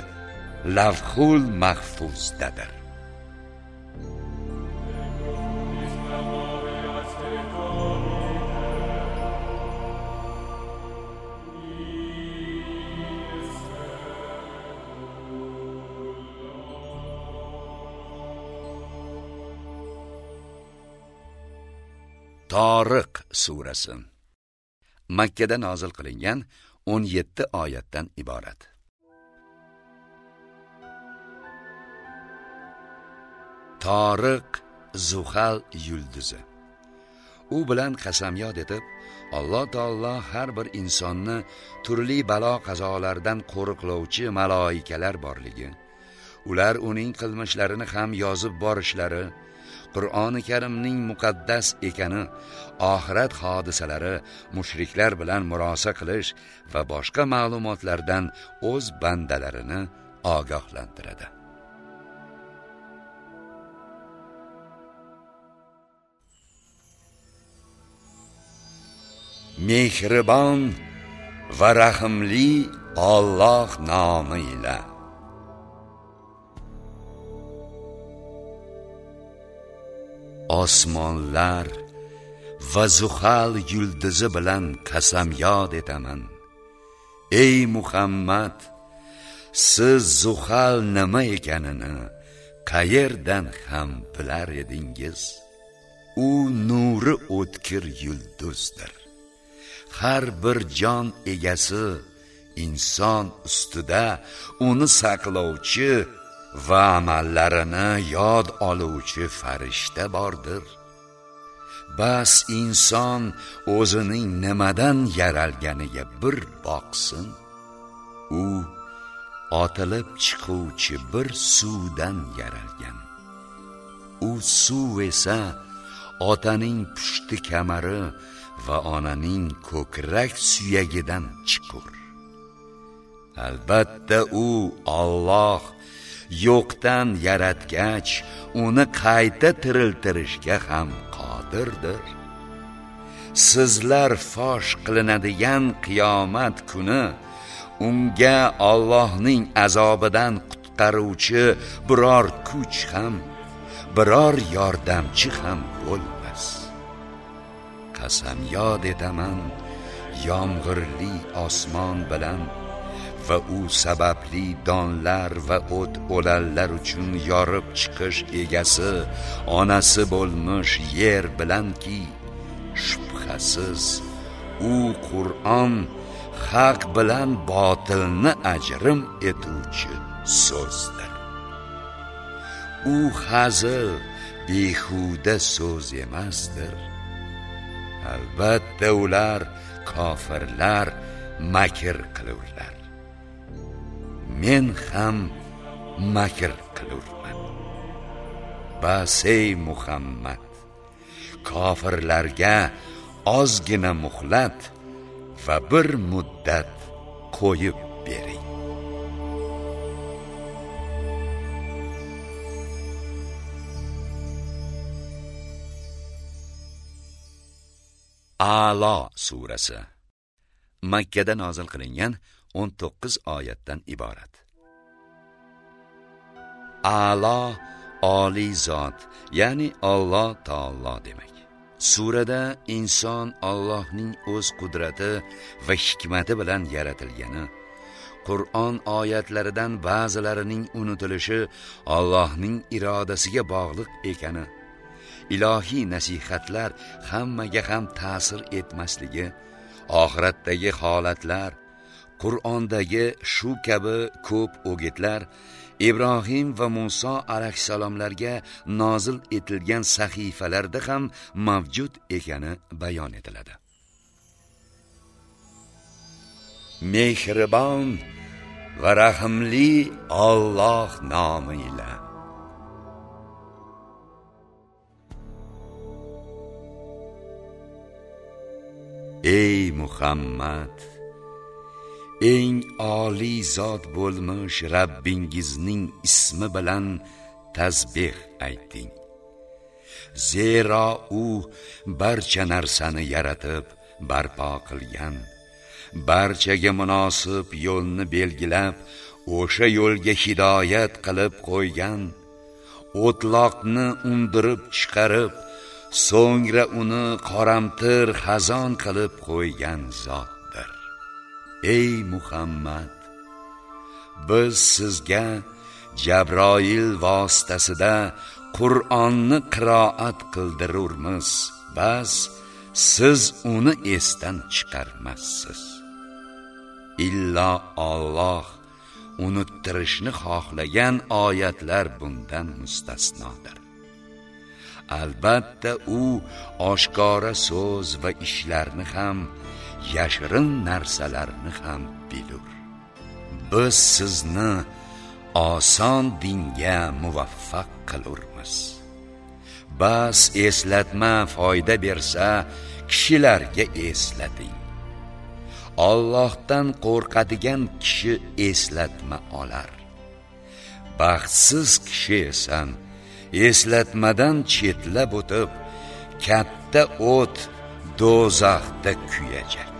lavhul mahfuzdadir. Toriq surasi Makka da nozil qilingan 17 oyatdan iborat. Toriq Zuhal yulduzi. U bilan qasamyod etib, Alloh taolo har bir insonni turli balo qazolardan qo'riqlovchi maloikalar borligi, ular uning qilmishlarini ham yozib borishlari qur'oni karimning muqaddas ekani oxirat hodisalari mushriklar bilan murosa qilish va boshqa ma'lumotlardan o'z bandalarini ogohlantiradi. Mehribon va rahimli Alloh nomi ila osmonlar va zuhal yulduzi bilan qasamyod etaman. Ey muhammad siz zuhal nima ekanini qayerdan ham bilar edingiz? U nuri o'tkir yulduzdir. Har bir jon egasi inson ustida uni saqlovchi va amallarini yod oluvchi farishta bordir. Bas inson o'zining nimadan yaralganiga bir boqsin. U otilib chiquvchi bir suvdan yaralgan. U suv esa otaning pushti kamari va onaning ko'krak suyagidan chiqur. Albatta u Alloh yo'qdan yaratgach uni qayta tiriltirishga ham qodirdir. Sizlar fosh qilinadigan qiyomat kuni unga Allohning azobidan qutqaruvchi biror kuch ham biror yordamchi ham bo'lmas. Qasamyod etaman yomg'irli osmon bilan va u sababli donlar va o't o'lanlar uchun yorib chiqish egasi onasi bo'lmish yer bilanki shubhasiz u Qur'on haq bilan botilni ajrim etuvchi so'zdir. U hazil behuda so'z emasdir. Albatta ular kofirlar makr qilurlar. Men ham makr qilurman. Bas ey muhammad kofirlarga ozgina muhlat va bir muddat qo'yib bering. A'lo surasi. Makka da nozil qilingan 19 oyatdan iborat. A'lo oliy zot ya'ni Alloh taolo demak. Surada inson Allohning o'z qudrati va hikmati bilan yaratilgani Qur'on oyatlaridan ba'zilarining unutilishi Allohning irodasiga bog'liq ekani ilohiy nasihatlar hammaga ham ta'sir etmasligi oxiratdagi holatlar qur'ondagi shu kabi ko'p o'gitlar ibrohim va muso alayhissalomlarga nozil etilgan sahifalarda ham mavjud ekani bayon etiladi. Mehribon va rahimli Alloh nomi ila ey muhammad! Eng oliy zot bo'lmish Rabbingizning ismi bilan tasbeh ayting. Zero u barcha narsani yaratib barpo qilgan. Barchaga munosib yo'lni belgilab o'sha yo'lga hidoyat qilib qo'ygan. O'tloqni undirib chiqarib so'ngra uni qoramtir xazon qilib qo'ygan zot. Ey muhammad biz sizga jabroil vositasida qur'onni qiroat qildirurmiz. Bas siz uni esdan chiqarmassiz illo Alloh unuttirishni xohlagan oyatlar bundan mustasnodir. Albatta u oshkora so'z va ishlarni ham yashirin narsalarni ham bilur. Biz sizni oson dinga muvaffaq qilurmiz. Bas eslatma foyda bersa kishilarga eslating. Allohdan qo'rqadigan kishi eslatma olar. Baxtsiz kishi esa eslatmadan chetlab o'tib katta o't do'zaxda kuyajak.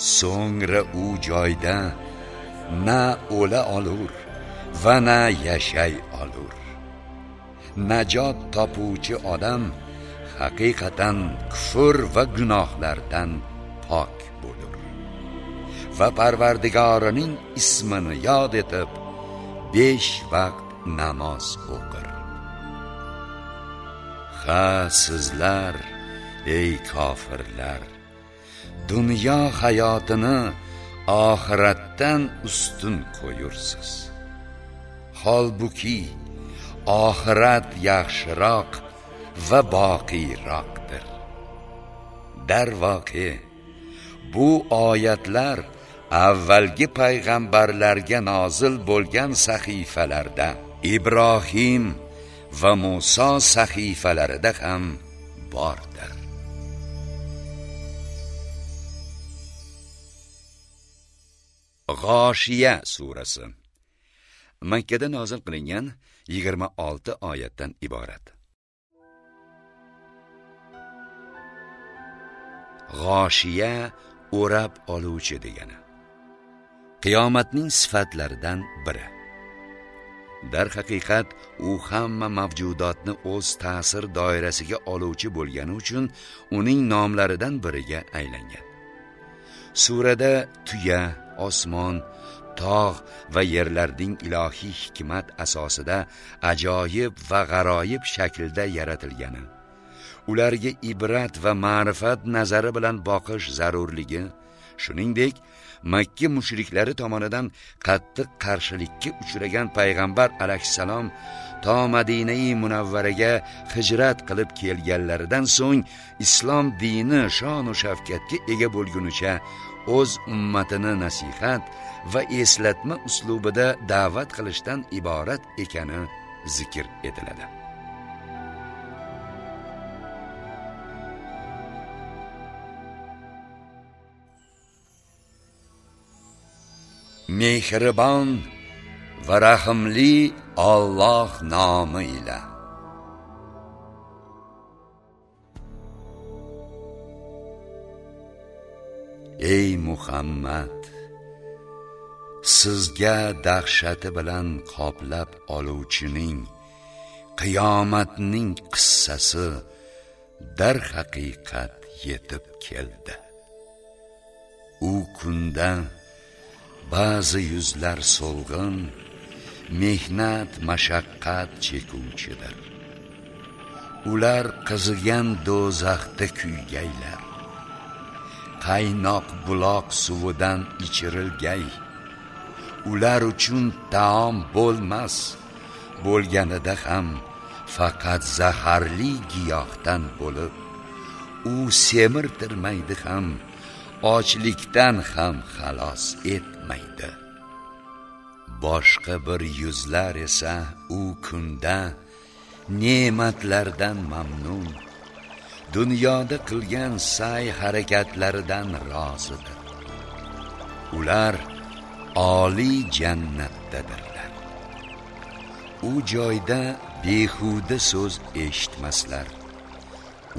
So'ngra u joyda na o'la olur va na yashay olur. Najot topuvchi odam haqiqatan kufr va gunohlardan pok bo'lur. Va parvardigorining ismini yod etib besh vaqt namoz o'qir. Ha sizlar ey kofirlar! Dunyo hayotini oxiratdan ustun qo'yursiz. Holbuki oxirat yaxshiroq va boqiyroqdir. Darvoqe bu oyatlar avvalgi payg'ambarlarga nozil bo'lgan sahifalarda ibrohim va muso sahifalarida ham bordir. G'oshiya surasi. Makkada nozil qilingan 26 oyatdan iborat. G'oshiya o'rab oluvchi degani. Qiyomatning sifatlaridan biri. Darhaqiqat u hamma mavjudotni o'z ta'sir doirasiga oluvchi bo'lgani uchun uning nomlaridan biriga aylangan. Surada tuya osmon tog' va yerlarning ilohiy hikmat asosida ajoyib va g'aroyib shaklda yaratilgani. Ularga ibrat va ma'rifat nazari bilan boqish zarurligi shuningdek makka mushriklari tomonidan qattiq qarshilikka uchragan payg'ambar alayhissalom to madinai munavvaraga hijrat qilib kelganlaridan so'ng islom dini shonu shavkatga ega bo'lgunicha o'z ummatini nasihat va eslatma uslubida da'vat qilishdan iborat ekani zikr etiladi. Mehribon va rahimli Alloh nomi ila. Ey muhammad sizga dahshati bilan qoplab oluvchining qiyomatning qissasi darhaqiqat yetib keldi. U kunda ba'zi yuzlar so'lg'in mehnat mashaqqat chekuvchidir. Ular qizigan do'zaxda kuygaylar. Qaynoq buloq suvidan ichirilgay. Ular uchun taom bo'lmas bo'lganida ham faqat zaharli giyohdan bo'lib u semirtirmaydi ham ochlikdan ham xalos etmaydi. Boshqa bir yuzlar esa u kunda ne'matlardan mamnun. Dunyoda qilgan sa'y harakatlaridan rozidir ular oliy jannatdadirlar. U joyda behuda so'z eshitmaslar.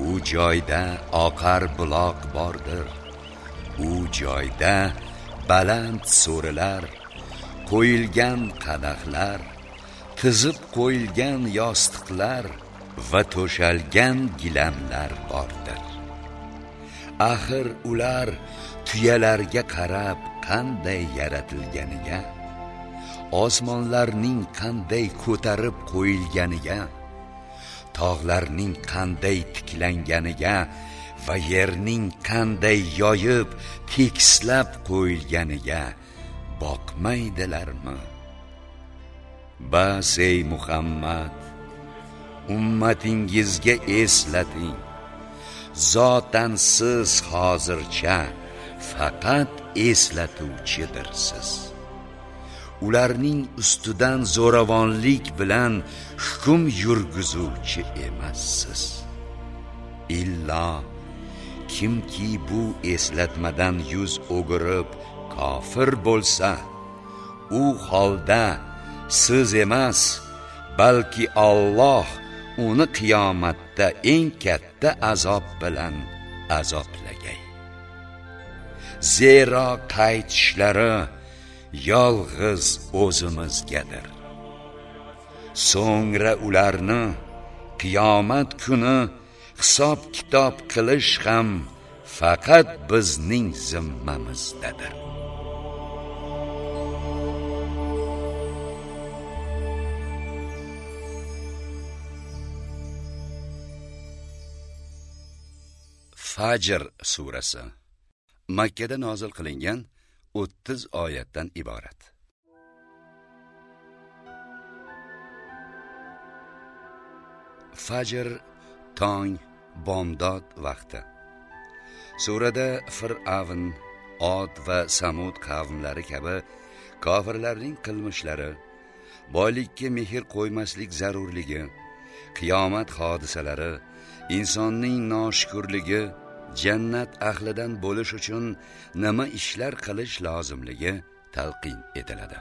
U joyda oqar buloq bordir. U joyda baland so'rilar qo'yilgan qadahlar tizib qo'yilgan yostiqlar va to'shalgan gilamlar bordir. Axir ular tuyalarga qarab qanday yaratilganiga osmonlarning qanday ko'tarib qo'yilganiga tog'larning qanday tiklanganiga va yerning qanday yoyib tekislab qo'yilganiga boqmaydilarmi? Bas ey muhammad ummatingizga eslating. Zotan siz hozircha faqat eslatuvchidirsiz. Ularning ustidan zo'ravonlik bilan hukm yurgizuvchi emassiz. Illo kimki bu eslatmadan yuz o'girib kofir bo'lsa u holda siz emas balki Alloh uni qiyomatda eng katta azob bilan azoblagay. Zero qaytishlari yolg'iz o'zimizgadir. So'ngra ularni qiyomat kuni hisob kitob qilish ham faqat bizning zimmamizdadir. Fajr surasi. Makkada nozil qilingan 30 oyatdan iborat. Fajr tong bomdod vaqti. Surada fir'avn od va samud qavmlari kabi kofirlarning qilmishlari boylikka mehr qo'ymaslik zarurligi qiyomat hodisalari insonning noshukurligi jannat ahlidan bo'lish uchun nima ishlar qilish lozimligi talqin etiladi.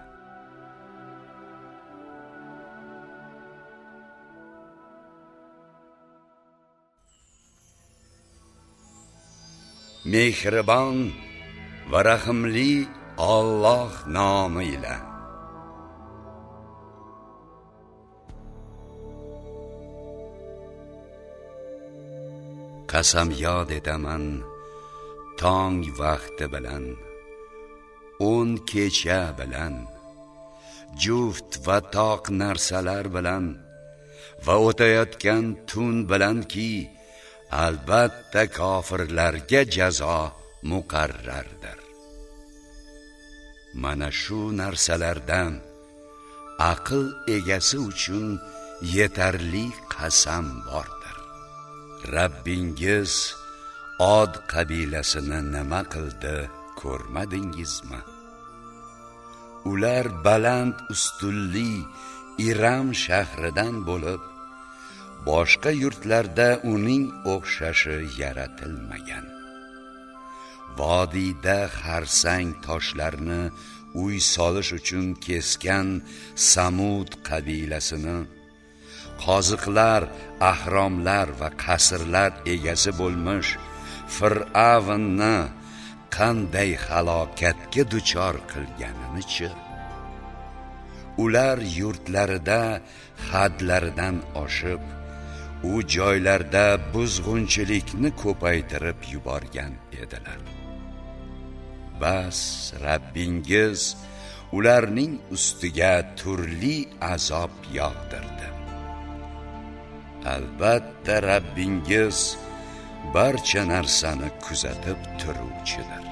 Mehribon va rahimli Alloh nomi bilan qasam yod etaman tong vaqti bilan o'n kecha bilan juft va toq narsalar bilan va o'tayotgan tun bilanki albatta kofirlarga jazo muqarrardir. Mana shu narsalardan aql egasi uchun yetarli qasam bor. Rabbingiz Od qabilasini nima qildi ko'rmadingizmi? Ular baland ustunli Iram shahridan bo'lib, boshqa yurtlarda uning o'xshashi yaratilmagan. Vodiyda xarsang toshlarni uy solish uchun kesgan Samud qabilasini qoziqlar ahromlar va qasrlar egasi bo'lmish fir'avnni qanday halokatga duchor qilganini-chi ular yurtlarida hadlaridan oshib u joylarda buzg'unchilikni ko'paytirib yuborgan edilar. Bas Rabbingiz ularning ustiga turli azob yog'dirdi. Albatta Rabbingiz barcha narsani kuzatib turuvchidir.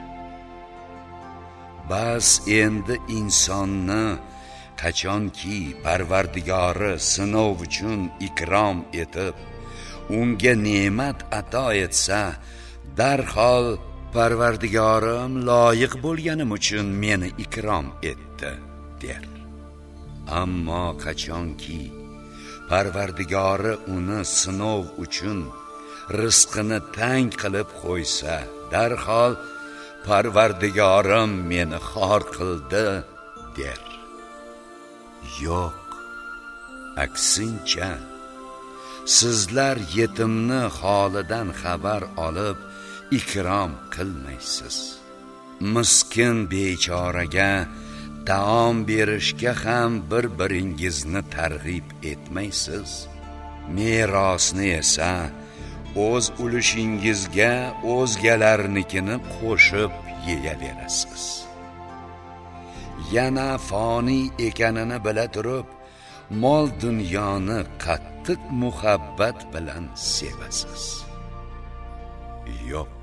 Bas endi insonni qachonki parvardigori sinov uchun ikrom etib unga ne'mat ato etsa darhol parvardigorim loyiq bo'lganim uchun meni ikrom etdi der. Ammo qachonki parvardigori uni sinov uchun rizqini tang qilib qo'ysa darhol parvardigorim meni xor qildi der. Yo'q aksincha sizlar yetimni holidan xabar olib ikrom qilmaysiz. Miskin bechoraga taom berishga ham bir biringizni targ'ib etmaysiz. Merosni esa o'z ulushingizga o'zgalarnikini qo'shib yeyaverasiz. Yana foniy ekanini bila turib mol dunyoni qattiq muhabbat bilan sevasiz. Yo'q.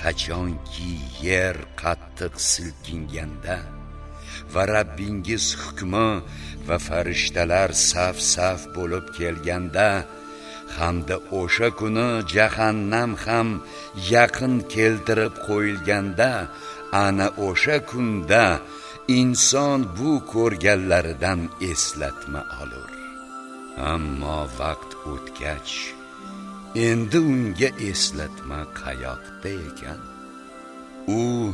Qachonki yer qattiq silkinganda va Rabbingiz hukmi va farishtalar saf-saf bo'lib kelganda hamda o'sha kuni jahannam ham yaqin keltirib qo'yilganda ana o'sha kunda inson bu ko'rganlaridan eslatma olur. Ammo vaqt o'tgach endi unga eslatma qayoq qayoqda ekan u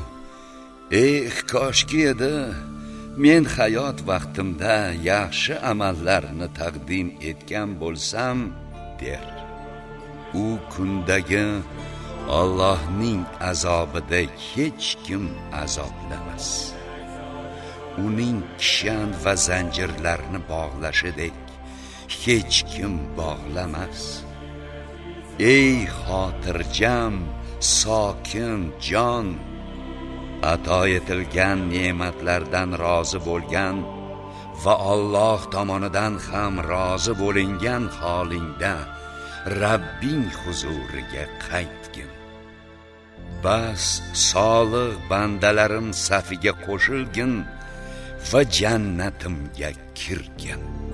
eh, ey koshki edi men hayot vaqtimda yaxshi amallarni taqdim etgan bo'lsam der. U kundagi Allohning azobida hech kim azoblamas. Uning kishan va zanjirlarni bog'lashidek hech kim bog'lamas. Ey xotirjam sokin jon ato etilgan ne'matlardan rozi bo'lgan va Alloh tomonidan ham rozi bo'lingan holingda Rabbing huzuriga qaytgin. Bas solih bandalarim safiga qo'shilgin va jannatimga kirgin.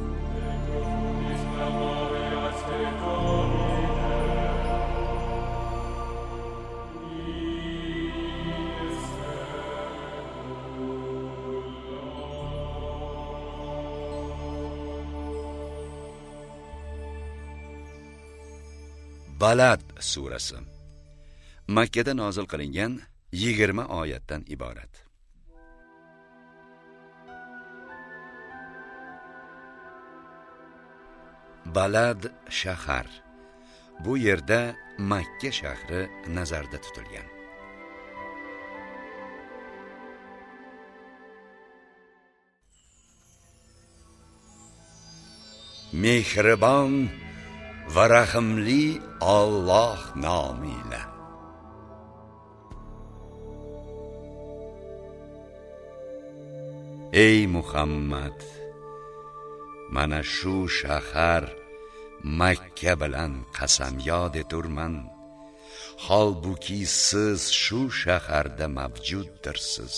Balad surasi. Makkada nozil qilingan 20 oyatdan iborat. Balad shahar. Bu yerda makka shahri nazarda tutilgan. Mehribon va rahimli Alloh nomi bilan. Ey muhammad mana shu shahar makka bilan qasamyod eturman. Holbuki siz shu shaharda mavjuddirsiz.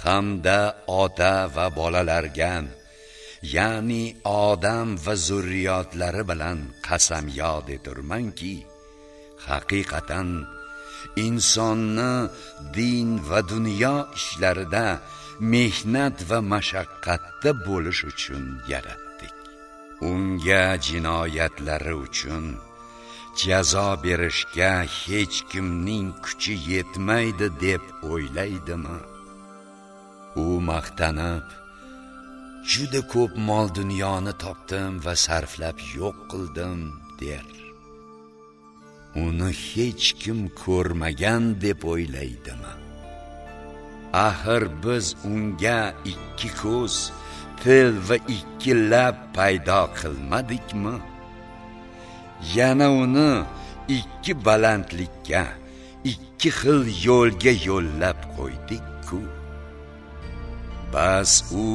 Hamda ota va bolalarga ya'ni odam va zurriyotlari bilan qasam yod eturmanki haqiqatan insonni din va dunyo ishlarida mehnat va mashaqqatda bo'lish uchun yaratdik. Unga jinoyatlari uchun jazo berishga hech kimning kuchi yetmaydi deb o'ylaydimi? U maqtanib juda ko'p mol dunyoni topdim va sarflab yo'q qildim der. Uni hech kim ko'rmagan deb o'ylaydimi? Axir biz unga ikki ko'z til va ikki lab paydo qilmadikmi? Yana uni ikki balandlikka ikki xil yo'lga yo'llab qo'ydik-ku. Bas u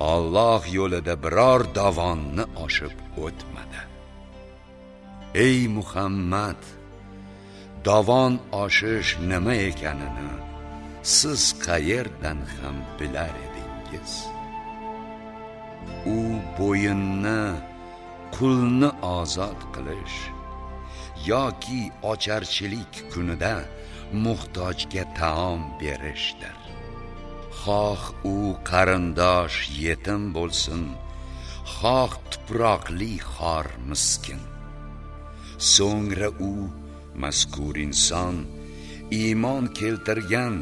Alloh yo'lida biror davonni oshib o'tmadi. Ey muhammad davon oshish nima ekanini siz qayerdan ham bilar edingiz? U bo'yinni qulni ozod qilish yoki ocharchilik kunida muhtojga taom berishdir. Xoh u qarindosh yetim bo'lsin xoh tuproqli xor miskin. So'ngra u mazkur inson iymon keltirgan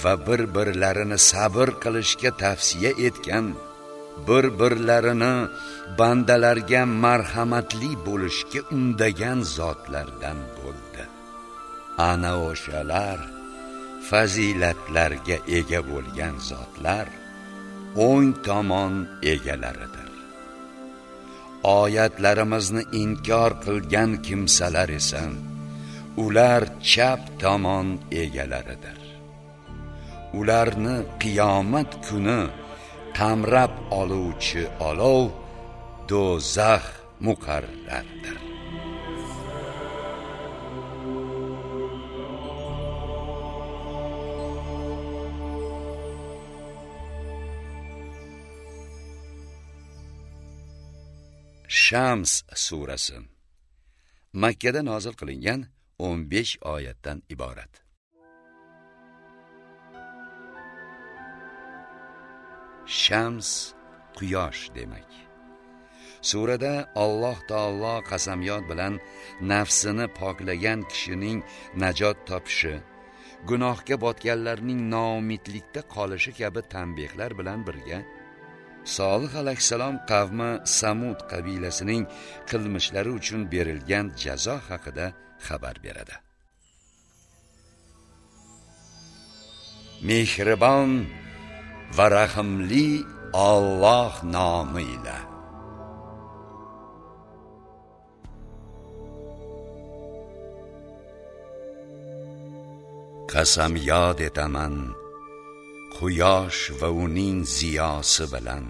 va bir birlarini sabr qilishga tavsiya etgan bir birlarini bandalarga marhamatli bo'lishga undagan zotlardan bo'ldi. Ana o'shalar fazilatlarga ega bo'lgan zotlar o'ng tomon egalaridir. Oyatlarimizni inkor qilgan kimsalar esa ular chap tomon egalaridir. Ularni qiyomat kuni qamrab oluvchi olov do'zax muqarrardir. Shams surasi. Makkada nozil qilingan 15 oyatdan iborat. Shams quyosh demak. Surada alloh taolo qasamyod bilan nafsini poklagan kishining najot topishi gunohga botganlarning noumidlikda qolishi kabi tanbehlar bilan birga solih alayhissalom qavmi samud qabilasining qilmishlari uchun berilgan jazo haqida xabar beradi. Mehribon va rahimli Alloh nomi ila. Qasam yod etaman quyosh va uning ziyosi bilan.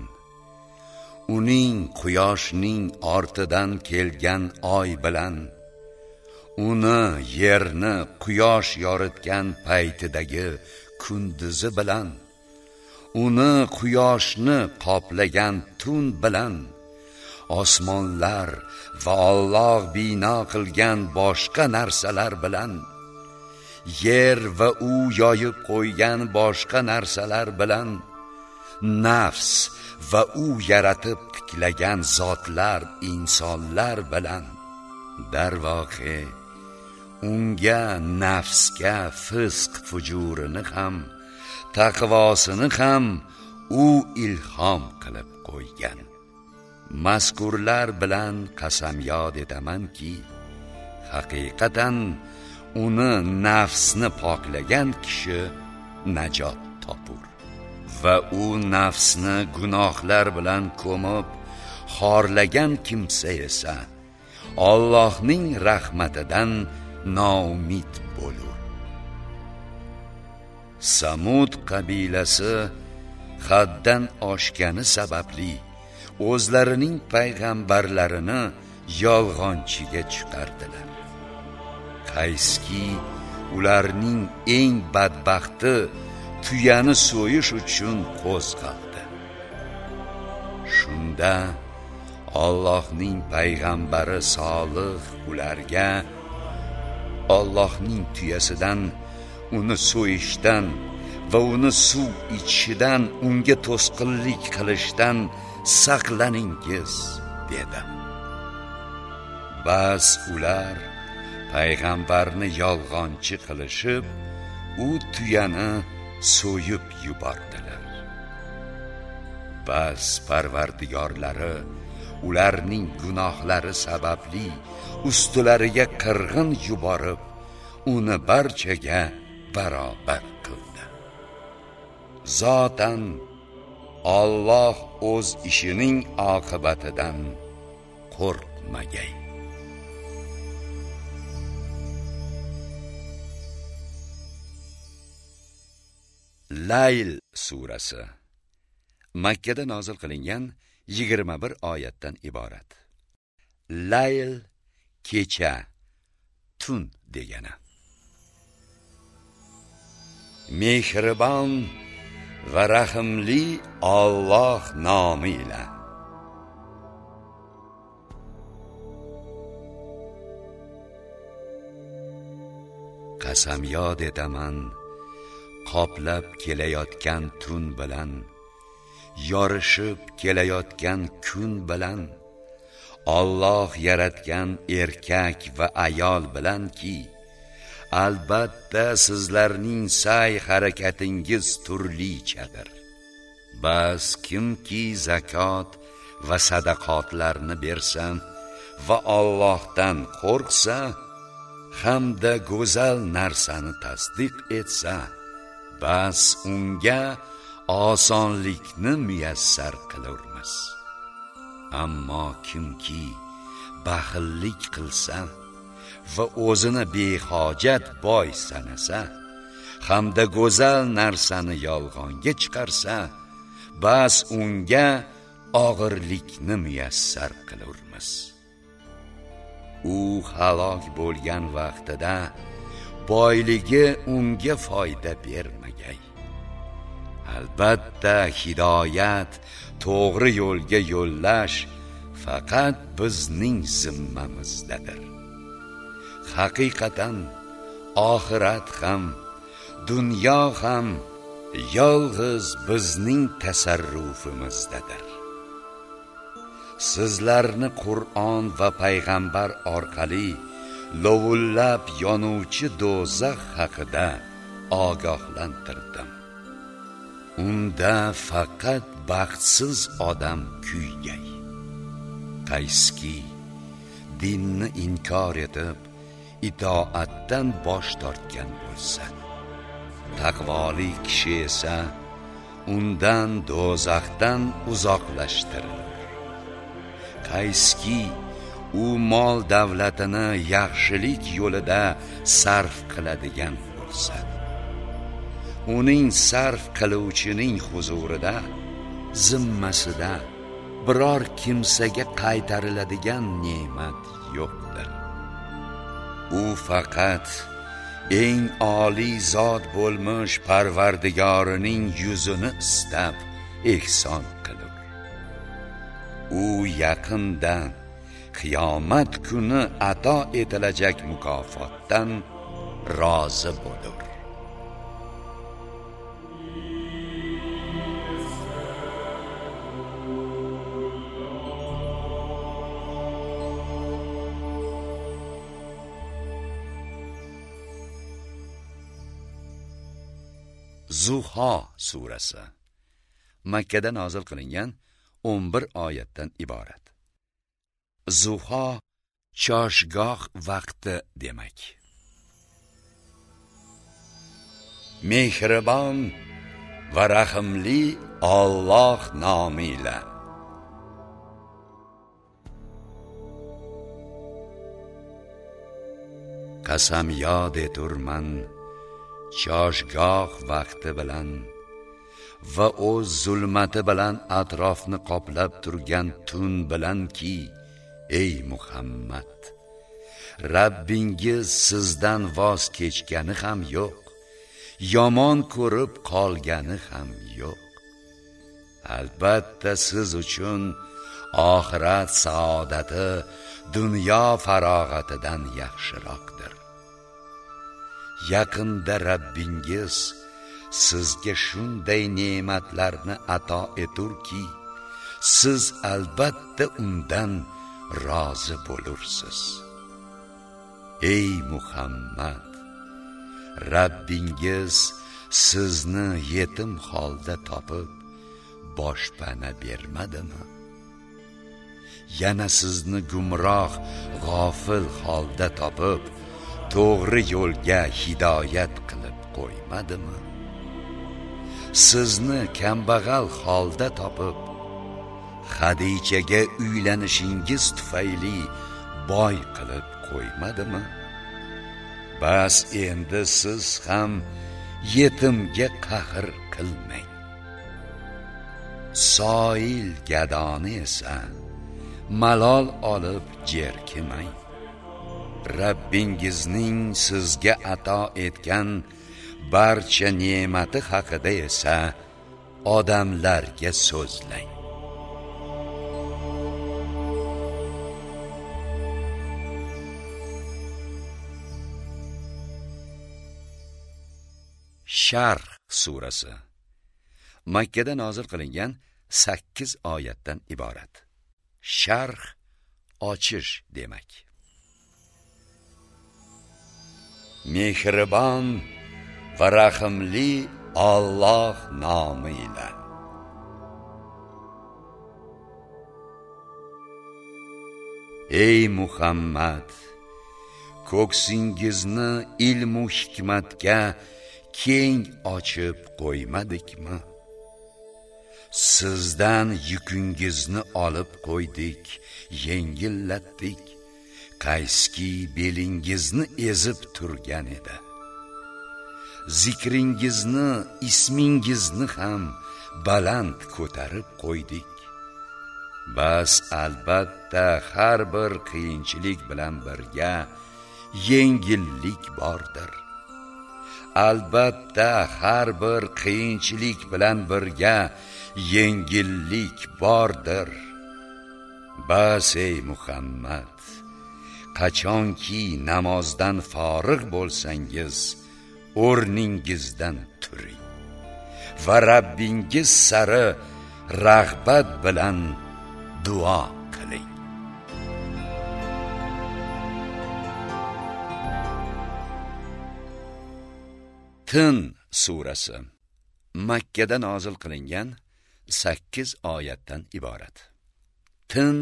Uning quyoshning ortidan kelgan oy bilan uni yerni quyosh yoritgan paytidagi kunduzi bilan uni quyoshni qoplagan tun bilan osmonlar va Alloh bino qilgan boshqa narsalar bilan yer va u yoyib qo'ygan boshqa narsalar bilan nafs va u yaratib tiklagan zotlar insonlar bilan darvoqe unga nafsga fisq fujurini ham taqvosini ham u ilhom qilib qo'ygan. Mazkurlar bilan qasamyod etamanki haqiqatan uni nafsni poklagan kishi najot topur. Va u nafsni gunohlar bilan ko'mib xorlagan kimsa esa Allohning rahmatidan noumid bo'lur. Samud qabilasi haddan oshgani sababli o'zlarining payg'ambarlarini yolg'onchiga chiqardilar. Qayski ularning eng badbaxti tuyani so'yish uchun qo'zg'aldi shunda Allohning payg'ambari Solih ularga Allohning tuyasidan uni so'yishdan va uni suv ichishidan unga to'sqinlik qilishdan saqlaningiz dedi bas ular payg'ambarni yolg'onchi qilishib u tuyani so'yib yubordilar bas parvardigorlari ularning gunohlari sababli ustilariga qirg'in yuborib uni barchaga barobar qildi zotan Alloh o'z ishining oqibatidan qo'rqmagay layl surasi. Makkada nozil qilingan 21 oyatdan iborat. Layl kecha tun degani. Mehribon va rahimli Alloh nomi ila. Qasamyod etaman qoplab kelayotgan tun bilan yorishib kelayotgan kun bilan Alloh yaratgan erkak va ayol bilanki albatta sizlarning sa'y harakatingiz turlichadir. Bas kimki zakot va sadaqotlarni bersa va Allohdan qo'rqsa hamda go'zal narsani tasdiq etsa bas unga osonlikni muyassar qilurmiz. Ammo kimki baxillik qilsa va o'zini behojat boy sanasa hamda go'zal narsani yolg'onga chiqarsa bas unga og'irlikni muyassar qilurmiz. U halok bo'lgan vaqtida boyligi unga foyda bermaydi. Albatta hidoyat to'g'ri yo'lga yo'llash faqat bizning zimmamizdadir. Haqiqatan oxirat ham dunyo ham yolg'iz bizning tasarrufimizdadir. Sizlarni qur'on va payg'ambar orqali lovullab yonuvchi do'zax haqida ogohlantirdim. Unda faqat baxtsiz odam kuygay qaysiki dinni inkor etib itoatdan bosh tortgan bo'lsa taqvoli kishi esa undan do'zaxdan uzoqlashtirilur. Qaysiki u mol davlatini yaxshilik yo'lida sarf qiladigan bo'lsa uning sarf qiluvchining huzurida zimmasida biror kimsaga qaytariladigan ne'mat yo'qdir. U faqat eng oliy zot bo'lmish parvardigorining yuzini istab ehson qilur. U yaqindan qiyomat kuni ato etilajak mukofotdan rozi bo'lur. Zuho surasi. Makkada nozil qilingan 11 oyatdan iborat. Zuho choshgoh vaqti demak. Mehribon va rahimli Alloh nomi bilan qasam yod eturman choshgoh vaqti bilan va o'z zulmati bilan atrofni qoplab turgan tun bilanki ey muhammad rabbingiz sizdan voz kechgani ham yo'q yomon ko'rib qolgani ham yo'q. Albatta siz uchun oxirat saodati dunyo farog'atidan yaxshiroqdir. Yaqinda Rabbingiz sizga shunday ne'matlarni ato eturki siz albatta undan rozi bo'lursiz. Ey muhammad Rabbingiz sizni yetim holda topib boshpana bermadimi? Yana sizni gumroh g'ofil holda topib to'g'ri yo'lga hidoyat qilib qo'ymadimi? Sizni kambag'al holda topib hadichaga uylanishingiz tufayli boy qilib qo'ymadimi? Bas endi siz ham yetimga qahr qilmang. Soil gadoni esa malol olib jerkimang. Rabbingizning sizga ato etgan barcha ne'mati haqida esa odamlarga so'zlang. Sharh surasi. Makkada nozil qilingan 8 oyatdan iborat. Sharh ochish demak. Mehribon va rahimli Alloh nomi bilan ey muhammad ko'ksingizni ilmu hikmatga keng ochib qo'ymadikmi? Sizdan yukingizni olib qo'ydik yengillatdik. Qaysiki belingizni ezib turgan edi. Zikringizni ismingizni ham baland ko'tarib qo'ydik. Bas albatta har bir qiyinchilik bilan birga yengillik bordir. Albatta har bir qiyinchilik bilan birga yengillik bordir. Bas ey muhammad! Qachonki namozdan forig' bo'lsangiz o'rningizdan turing. Va rabbingiz sari rag'bat bilan duo qiling. Tin surasi. Makkada nozil qilingan 8 oyatdan iborat. Tin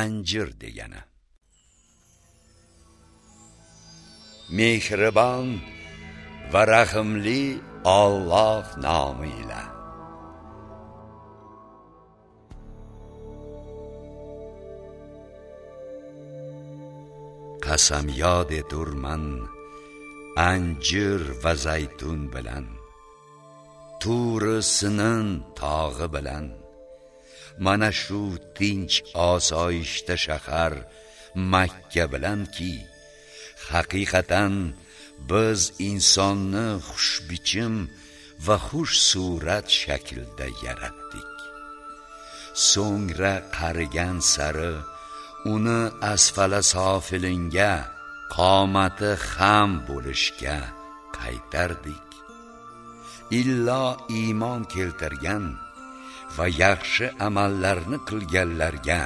anjir degani. Mehribon va rahimli Alloh nomi bilan qasam yod eturman anjir va zaytun bilan. Turi sinin tog'i bilan. Mana shu tinch osoyishta shahar makka bilanki haqiqatan biz insonni xushbichim va xush surat shaklda yaratdik. So'ngra qarigan sari uni asfala sofilinga qomati ham bo'lishga qaytardik. Illo iymon keltirgan va yaxshi amallarni qilganlarga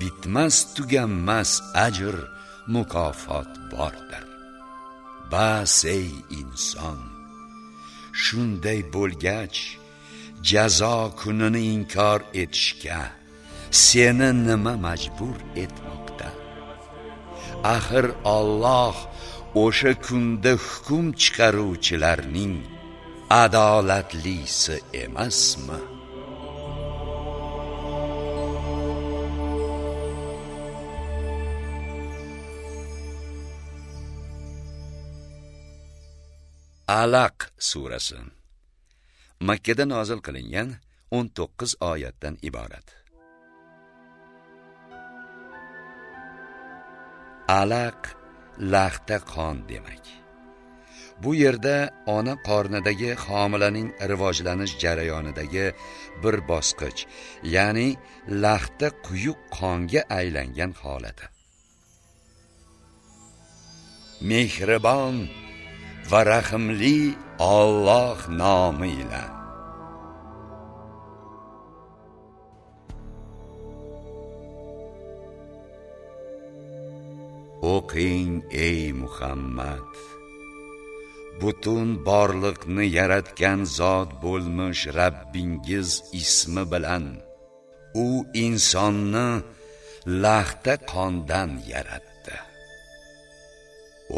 bitmas tuganmas ajr mukofot bordir. Bas ey inson shunday bo'lgach jazo kunini inkor etishga seni nima majbur etmoqda? Axir Alloh o'sha kunda hukm chiqaruvchilarning adolatlisi emasmi? Alaq surasi. Makkada nozil qilingan 19 oyatdan iborat. Alaq laxta qon demak. Bu yerda ona qornidagi homilaning rivojlanish jarayonidagi bir bosqich ya'ni laxta quyuq qonga aylangan holati. Mehribon va rahimli Alloh nomi bilan o'qing ey muhammad. Butun borliqni yaratgan zot bo'lmish Rabbingiz ismi bilan u insonni laxta qondan yaratdi.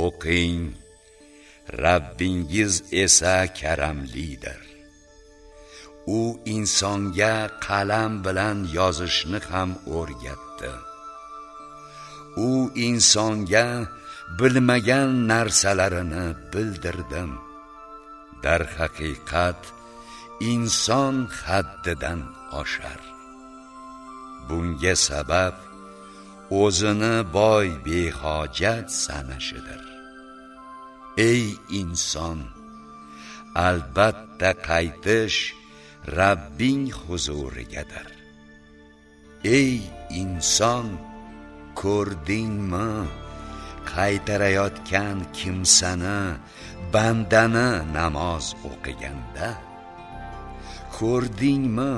O'qing Rabbingiz esa karamlidir u insonga qalam bilan yozishni ham o'rgatdi. U insonga bilmagan narsalarini bildirdim. Dar haqiqat inson haddidan oshar. Bunga sabab o'zini boy behojat sanashidir. Ey inson albatta qaytish Rabbing huzurigadir. Ey inson ko'rdingmi? Qaytarayotgan kimsani bandani namoz o'qiganda? Ko'rdingmi?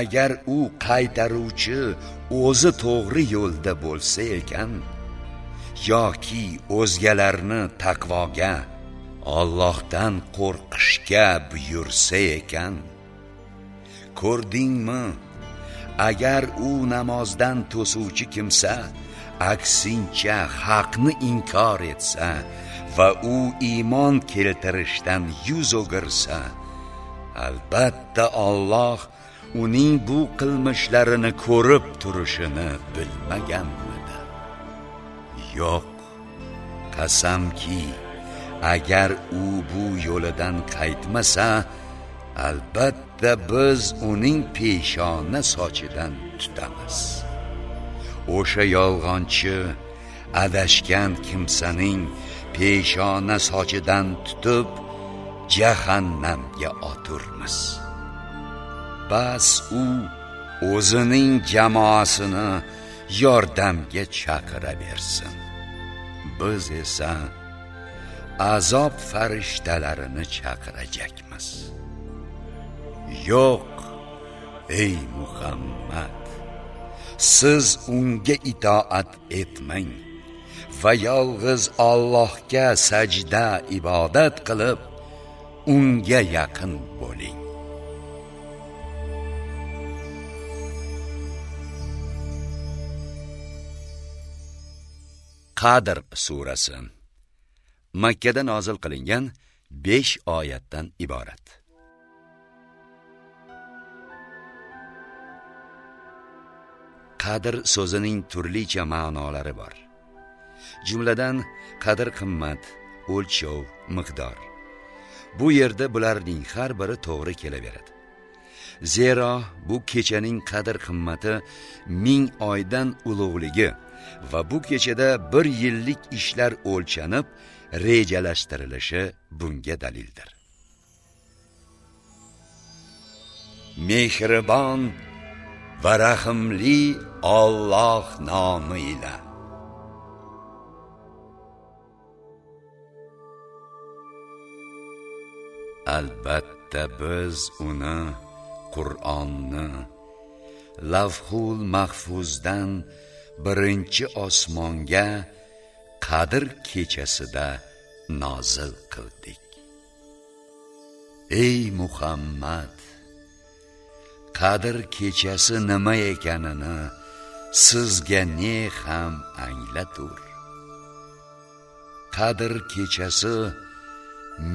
Agar u qaytaruvchi o'zi to'g'ri yo'lda bo'lsa ekan yoki o'zgalarni taqvoga Allohdan qo'rqishga buyursa ekan. Ko'rdingmi? Agar u namozdan to'suvchi kimsa aksincha haqni inkor etsa va u iymon keltirishdan yuz o'girsa albatta Alloh uning bu qilmishlarini ko'rib turishini bilmaganmi yo'q qasamki agar u bu yo'lidan qaytmasa albatta biz uning peshona sochidan tutamiz o'sha yolg'onchi adashgan kimsaning peshona sochidan tutib jahannamga oturmiz bas u o'zining jamoasini yordamga chaqira bersin. Biz esa azob farishtalarini chaqirajakmiz. Yo'q ey muhammad siz unga itoat etmang va yolg'iz Allohga sajda ibodat qilib unga yaqin bo'ling. Qadr surasi. Makkada nozil qilingan 5 oyatdan iborat. Qadr so'zining turlicha ma'nolari bor. Jumladan qadr qimmat o'lchov miqdor. Bu yerda bularning har biri to'g'ri kelaveradi. Zero bu kechaning qadr qimmati ming oydan ulug'ligi va bu kechada bir yillik ishlar o'lchanib rejalashtirilishi bunga dalildir. Mehribon va rahimli Alloh nomi ila. Albatta biz uni qur'onni lavhul mahfuzdan birinchi osmonga qadr kechasida nozil qildik. Ey muhammad qadr kechasi nima ekanini sizga ne ham anglatur. Qadr kechasi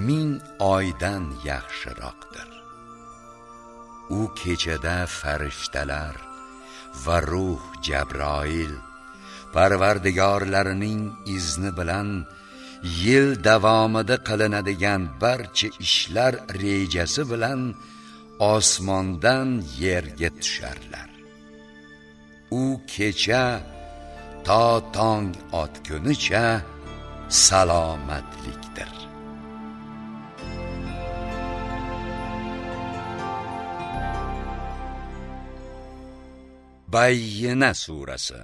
ming oydan yaxshiroqdir. U kechada farishtalar va ruh jabroil parvardigorlarining izni bilan yil davomida qilinadigan barcha ishlar rejasi bilan osmondan yerga tusharlar. U kecha to tong otgunicha salomatlikdir. Bayyina surasi.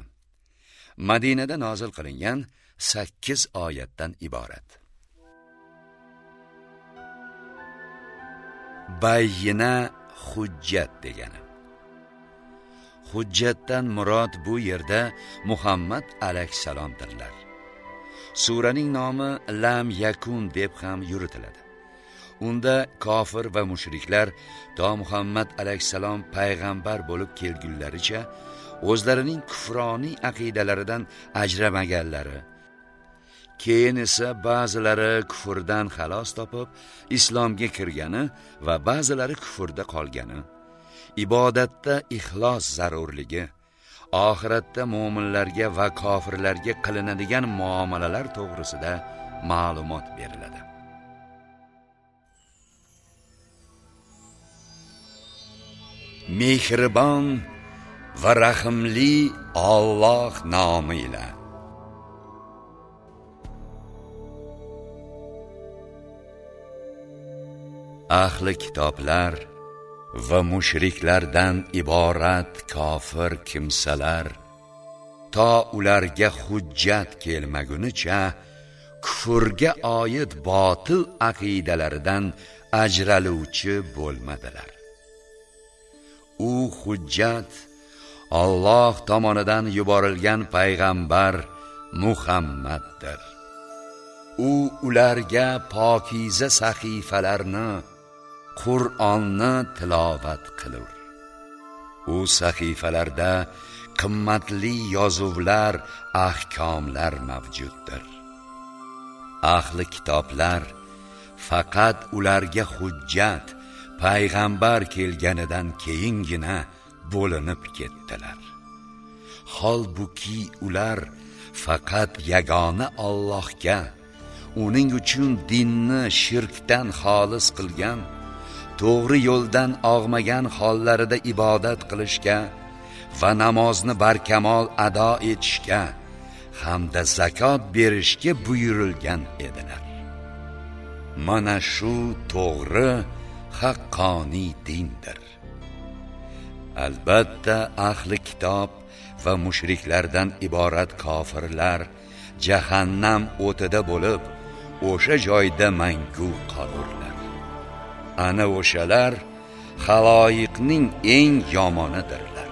Madinada nozil qilingan 8 oyatdan iborat. Bayyina hujjat degani. Hujjatdan murod bu yerda muhammad alayhissalomdirlar. Suraning nomi lam yakun deb ham yuritiladi. Unda kofir va mushriklar to muhammad alayhissalom payg'ambar bo'lib kelgunlaricha o'zlarining kufroniy aqidalaridan ajramaganlari. Keyin esa ba'zilari kufrdan xalos topib islomga kirgani va ba'zilari kufrda qolgani. Ibodatda ixlos zarurligi oxiratda mo'minlarga va kofirlarga qilinadigan muomalalar to'g'risida ma'lumot beriladi. Mehribon va rahimli Alloh nomi bilan ahli kitoblar va mushriklardan iborat kofir kimsalar to ularga hujjat kelmagunicha kufrga oid botil aqidalaridan ajraluvchi bo'lmadilar. U hujjat Alloh tomonidan yuborilgan payg'ambar Muhammaddir. U ularga pokiza sahifalarni Qur'onni tilovat qilur. U sahifalarda qimmatli yozuvlar ahkomlar mavjuddir. Ahli kitoblar faqat ularga hujjat payg'ambar kelganidan keyingina bo'linib ketdilar. Holbuki ular faqat yagona Allohga uning uchun dinni shirkdan xolis qilgan to'g'ri yo'ldan og'magan hollarida ibodat qilishga va namozni barkamol ado etishga hamda zakot berishga buyurilgan edilar. Mana shu to'g'ri haqqoniy dindir. Albatta ahli kitob va mushriklardan iborat kofirlar jahannam o'tida bo'lib o'sha joyda mangu qolurlar ana o'shalar haloyiqning eng yomonidirlar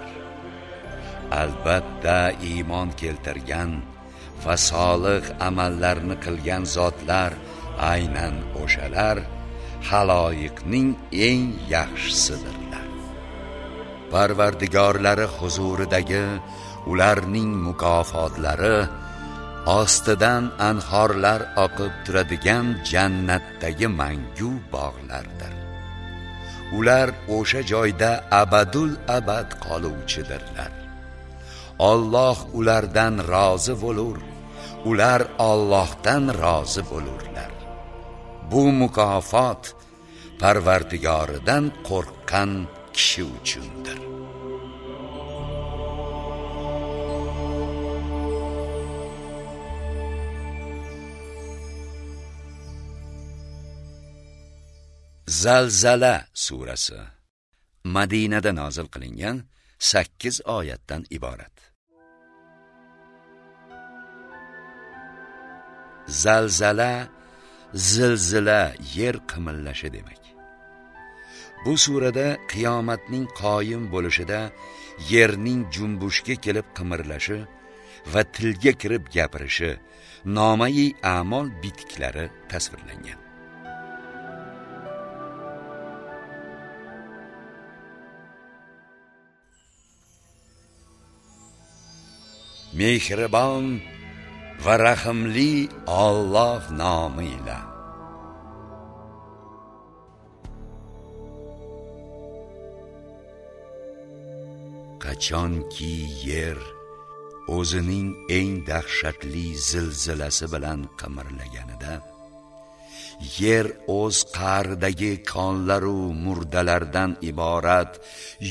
albatta iymon keltirgan va solih amallarni qilgan zotlar aynan o'shalar haloyiqning eng yaxshisidirlar. Parvardigorlari huzuridagi ularning mukofotlari ostidan anhorlar oqib turadigan jannatdagi mangu bog'lardir. Ular o'sha joyda abadul abad qoluvchidirlar. Alloh ulardan rozi bo'lur ular Allohdan rozi bo'lurlar. Bu mukofot parvardigoridan qo'rqqan kishi uchundir. Zalzala surasi. Madinada nozil qilingan 8 oyatdan iborat. Zalzala zilzila yer qimillashi demak. Bu surada qiyomatning qoyim bo'lishida yerning jumbushga kelib qimirlashi va tilga kirib gapirishi nomai a'mol bitiklari tasvirlangan. Mehribon va rahimli Alloh nomi bilan qachonki yer o'zining eng dahshatli zilzilasi bilan qimirlaganida yer o'z qa'ridagi konlaru murdalardan iborat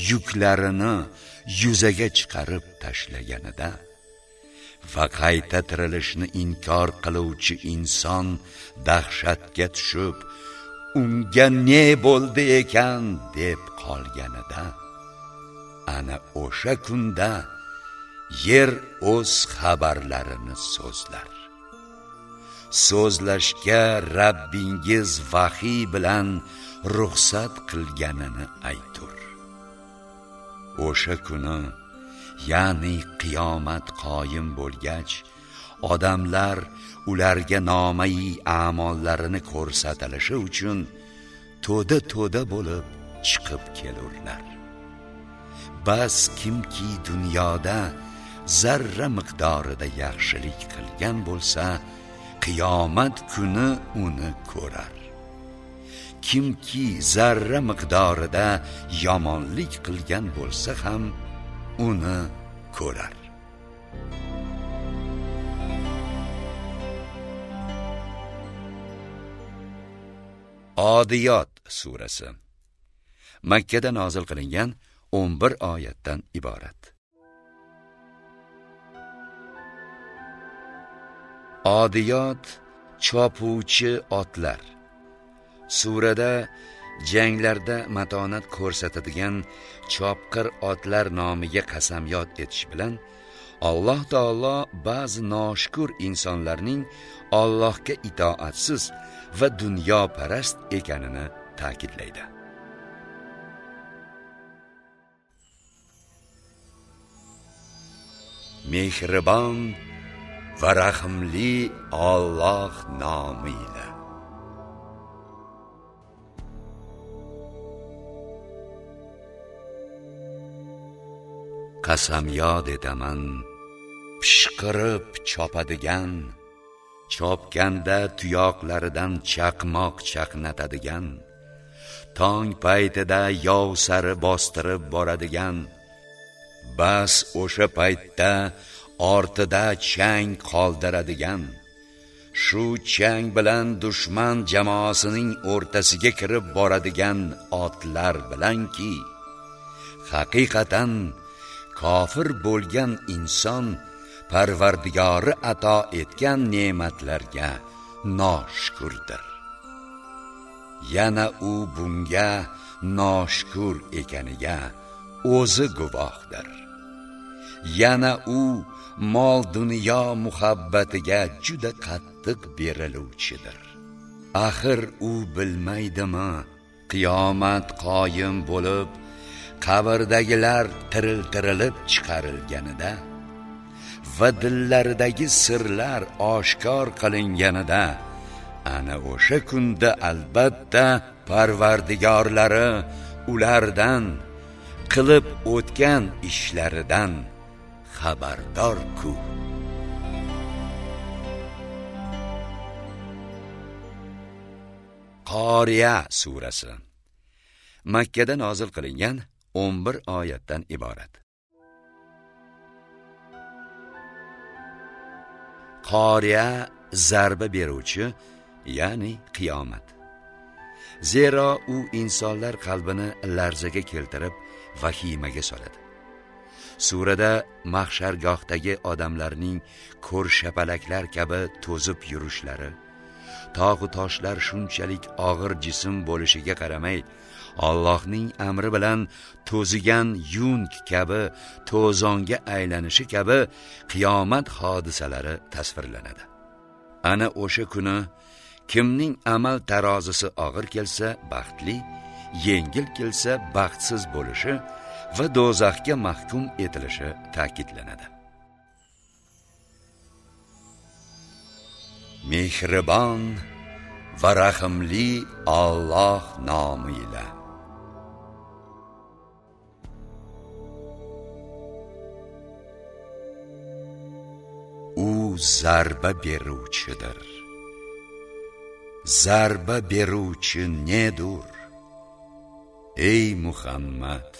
yuklarini yuzaga chiqarib tashlaganida va qayta tirilishni inkor qiluvchi inson dahshatga tushib unga ne bo'ldi ekan deb qolganida ana o'sha kunda yer o'z xabarlarini so'zlar. So'zlashga Rabbingiz vahiy bilan ruxsat qilganini aytur. O'sha kuni ya'ni qiyomat qoyim bo'lgach odamlar ularga nomai a'mollarini ko'rsatilishi uchun to'da to'da bo'lib chiqib kelurlar. Bas kimki dunyoda zarra miqdorida yaxshilik qilgan bo'lsa qiyomat kuni uni ko'rar. Kimki zarra miqdorida yomonlik qilgan bo'lsa ham uni ko'rar Odiyot surasi Makka da nozil qilingan 11 oyatdan iborat. Odiyot chopuvchi otlar. Surada janglarda matonat ko'rsatadigan chopqir otlar nomiga qasamyod etish bilan Alloh taolo ba'zi noshukur insonlarning Allohga itoatsiz va dunyoparast ekanini ta'kidlaydi. Mehribon va rahimli Alloh nomiyle qasamyod etaman pishqirib chopadigan chopganda tuyoqlaridan chaqmoq chaqnatadigan tong paytida yov sari bostirib boradigan bas o'sha paytda ortida chang qoldiradigan shu chang bilan dushman jamoasining o'rtasiga kirib boradigan otlar bilanki haqiqatan kofir bo'lgan inson parvardigori ato etgan ne'matlarga noshukurdir. Yana u bunga noshukur ekaniga o'zi guvohdir. Yana u mol dunyo muhabbatiga juda qattiq beriluvchidir. Axir u bilmaydimi qiyomat qoyim bo'lib qabrdagilar tiriltirilib chiqarilganida va dillaridagi sirlar oshkor qilinganida ana o'sha kunda albatta parvardigorlari ulardan qilib o'tgan ishlaridan xabardor ku. Qoriya surasi. Makkada nozil qilingan 11 oyatdan iborat. Qoriya zarba beruvchi ya'ni qiyomat. Zero u insonlar qalbini larzaga keltirib vahimaga soladi. Surada mahshargohdagi odamlarning ko'rshapalaklar kabi to'zib yurishlari tog'u toshlar shunchalik og'ir jism bo'lishiga qaramay Allohning amri bilan to'zigan yung kabi to'zonga aylanishi kabi qiyomat hodisalari tasvirlanadi. Ana o'sha kuni kimning amal tarozisi og'ir kelsa baxtli yengil kelsa baxtsiz bo'lishi va do'zaxga mahkum etilishi ta'kidlanadi. Mehribon va rahimli Alloh nomi bilan u zarba beruvchidir zarba beruvchi nedur ey muhammad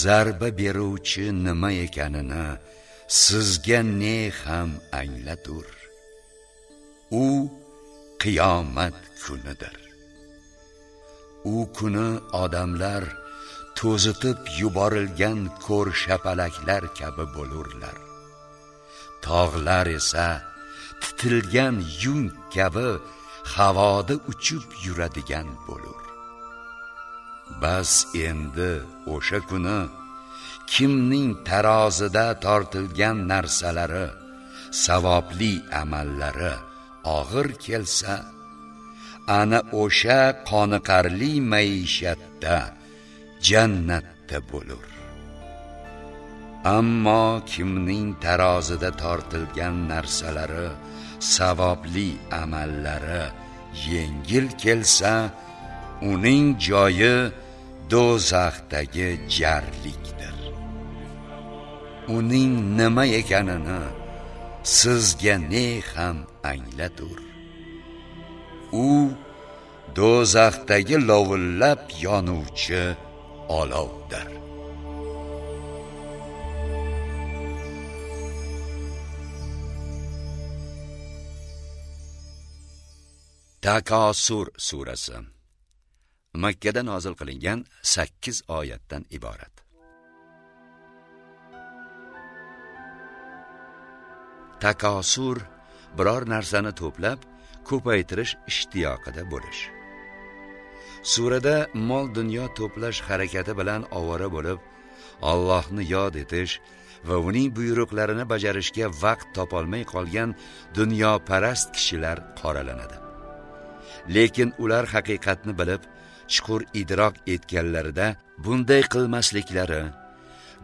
zarba beruvchi nima ekanini sizga ne ham anglatur u qiyomat kunidir. U kuni odamlar to'zitib yuborilgan ko'r shapalaklar kabi bo'lurlar. Tog'lar esa titilgan yung kabi havoda uchib yuradigan bo'lur. Bas endi o'sha kuni kimning tarozida tortilgan narsalari savobli amallari og'ir kelsa ana o'sha qoniqarli maishatda jannatda bo'lur. Ammo kimning tarozida tortilgan narsalari savobli amallari yengil kelsa uning joyi do'zaxdagi jarlikdir. Uning nima ekanini sizga ne ham anglatur. U do'zaxdagi lovullab yonuvchi olovdir. Takosur surasi. Makkada nozil qilingan 8 oyatdan iborat. Takosur biror narsani to'plab ko'paytirish ishtiyoqida bo'lish. Surada mol dunyo to'plash harakati bilan ovora bo'lib Allohni yod etish va uning buyruqlarini bajarishga vaqt topolmay qolgan dunyoparast kishilar qoralanadi. Lekin ular haqiqatni bilib chuqur idrok etganlarida bunday qilmasliklari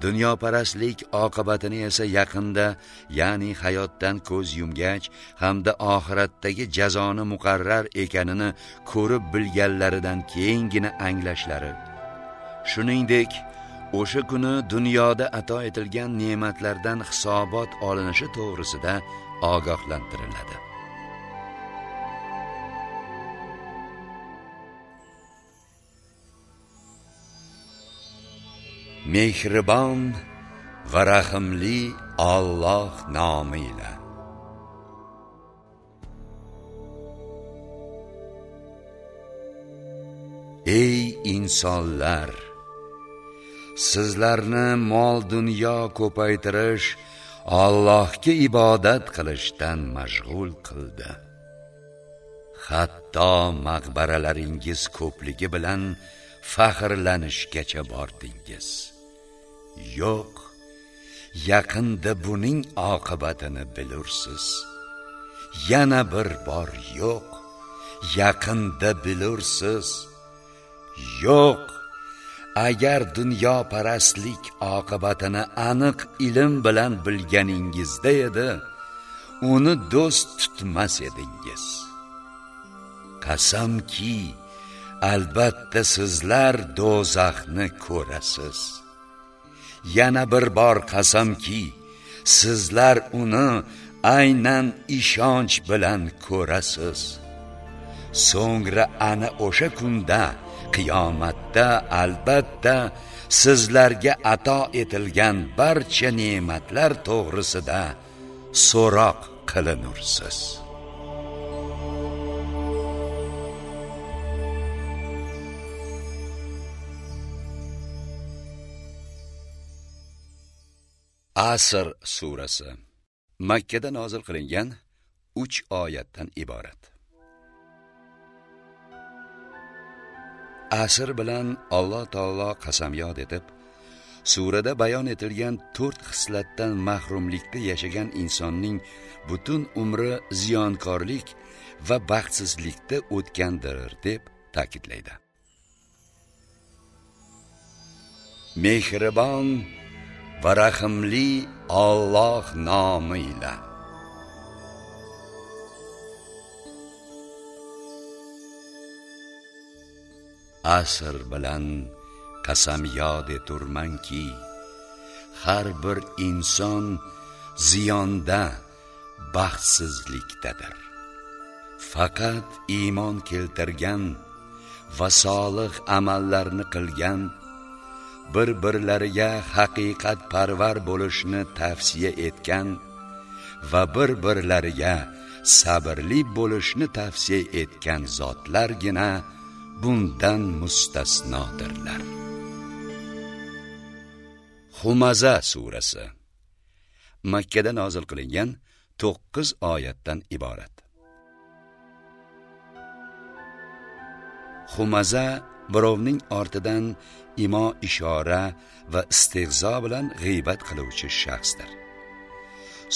dunyoparastlik oqibatini esa yaqinda ya'ni hayotdan ko'z yumgach hamda oxiratdagi jazoni muqarrar ekanini ko'rib bilganlaridan keyingina anglashlari. Shuningdek o'sha kuni dunyoda ato etilgan ne'matlardan hisobot olinishi to'g'risida ogohlantiriladi. mehribon va rahimli Alloh nomi bilan ey insonlar sizlarni mol dunyo ko'paytirish Allohga ibodat qilishdan mashg'ul qildi. Hatto maqbaralaringiz ko'pligi bilan faxrlanishgacha bordingiz. Yo'q yaqinda buning oqibatini bilursiz. Yana bir bor yo'q yaqinda bilursiz. Yo'q agar dunyo parastlik oqibatini aniq ilm bilan bilganingizda edi uni do'st tutmas edingiz. Qasamki albatta sizlar do'zaxni ko'rasiz. Yana bir bor qasamki sizlar uni aynan ishonch bilan ko'rasiz. So'ngra ana o'sha kunda qiyomatda albatta sizlarga ato etilgan barcha ne'matlar to'g'risida so'roq qilinursiz. Asr surasi. Makkada nozil qilingan 3 oyatdan iborat. Asr bilan alloh taolo qasamyod etib surada bayon etilgan to'rt xislatdan mahrumlikda yashagan insonning butun umri ziyonkorlik va baxtsizlikda o'tgandir deb ta'kidlaydi. Mehribon va rahmli Alloh nomi ila asr bilan qasam yod eturmanki har bir inson ziyonda baxtsizlikdadir. Faqat iymon keltirgan va solih amallarni qilgan bir birlariga haqiqat parvar bo'lishni tavsiya etgan va bir birlariga sabrli bo'lishni tavsiya etgan zotlargina bundan mustasnodirlar. Humaza surasi. Makkada nozil qilingan 9 oyatdan iborat. Humaza birovning ortidan imo ishora va istehzo bilan g'iybat qiluvchi shaxsdir.